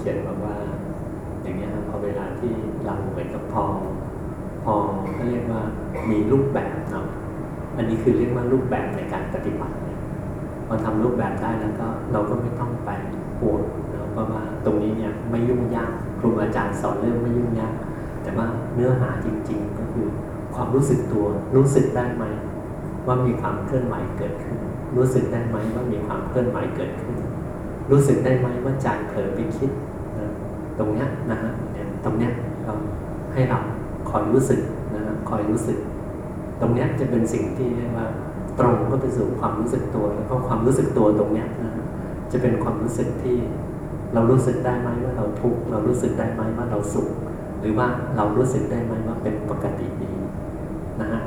เขียนบอกว่า อย่างเงี้ยครับพอเวลาที่เราเหมือนกับพอพอเขาเรียกว่ามีรูปแบบเนาะอันนี้คือเรียกว่ารูปแบบในการปฏิบัติเนี่ยพอทำรูปแบบได้แล้วก็เราก็ไม่ต้องไปห่วงเนาะเพราะว่าตรงนี้เนี่ยไม่ยุ่งยากครูอาจารย์สอนเรื่องไม่ยุ่งยากแต่ว่าเนื้อหาจริง ๆ ก็คือความรู้สึกตัวรู้สึกได้ไหมว่ามีความเคลื่อนไหวเกิดขึ้น รู้สึกได้ไหมว่ามีความเคลื่อนไหวเกิดขึ้น รู้สึกได้ไหมว่าใจเผลอไปคิด ตรงเนี้ยนะฮะเนี่ยตรงเนี้ยเราให้เราคอยรู้สึกนะฮะคอยรู้สึก ตรงเนี้ยจะเป็นสิ่งที่เรียกว่า ตรงก็ไปสู่ความรู้สึกตัว แล้วก็ความรู้สึกตัวตรงเนี้ยนะฮะจะเป็นความรู้สึกที่เรารู้สึกได้ไหมว่าเราทุกข์เรารู้สึกได้ไหมว่าเราสุข หรือว่าเรารู้สึกได้ไหมว่าเป็นปกติดีนะฮะ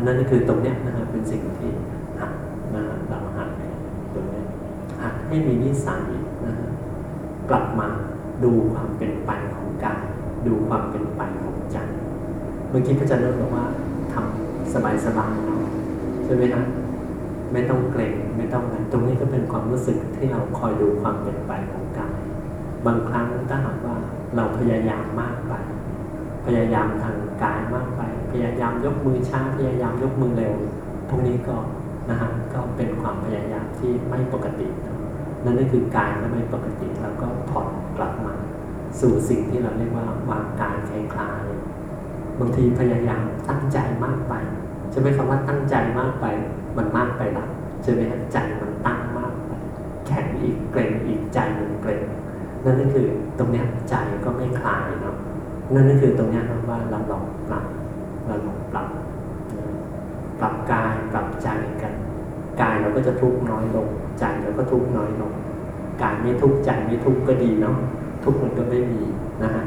นั่นก็คือตรงเนี้ยนะฮะเป็นสิ่งที่หัดนะฮะเราหัดตรงเนี้ยหัดให้มีนิสัยนะฮะกลับมา ดูความเป็นไปของกายดูความเป็นไปของใจเมื่อกี้พระอาจารย์เริ่มบอกว่าทำสบายๆเนาะใช่ไหมฮะไม่ต้องเกรงไม่ต้องอะไรตรงนี้ก็เป็นความรู้สึกที่เราคอยดูความเป็นไปของกายบางครั้งถ้าหากว่าเราพยายามมากไป พยายามทางกายมากไป พยายามยกมือช้าพยายามยกมือเร็วพวกนี้ก็นะฮะก็เป็นความพยายามที่ไม่ปกตินะนั่นก็คือกายก็ไม่ปกติแล้วก็ผ่อนกลับ สู่สิ่งที่เราเรียกว่าวางกายคลายบางทีพยายามตั้งใจมากไปใช่ไหมคำว่าตั้งใจมากไป มันมากไปละใช่ไหมฮะใจมันตั้งมากไปแข็งอีกเกรงอีกใจมันเกรงนั่นก็คือตรงนี้ใจก็ไม่คลายเนาะนั่นก็คือตรงนี้ครับว่าเราลองปรับเราลองปรับ ปรับกายปรับใจกันกายเราก็จะทุกข์น้อยลงใจเราก็ทุกข์น้อยลงกายไม่ทุกข์ใจไม่ทุกข์ก็ดีเนาะ ทุกข์มันก็ไม่มีนะฮะ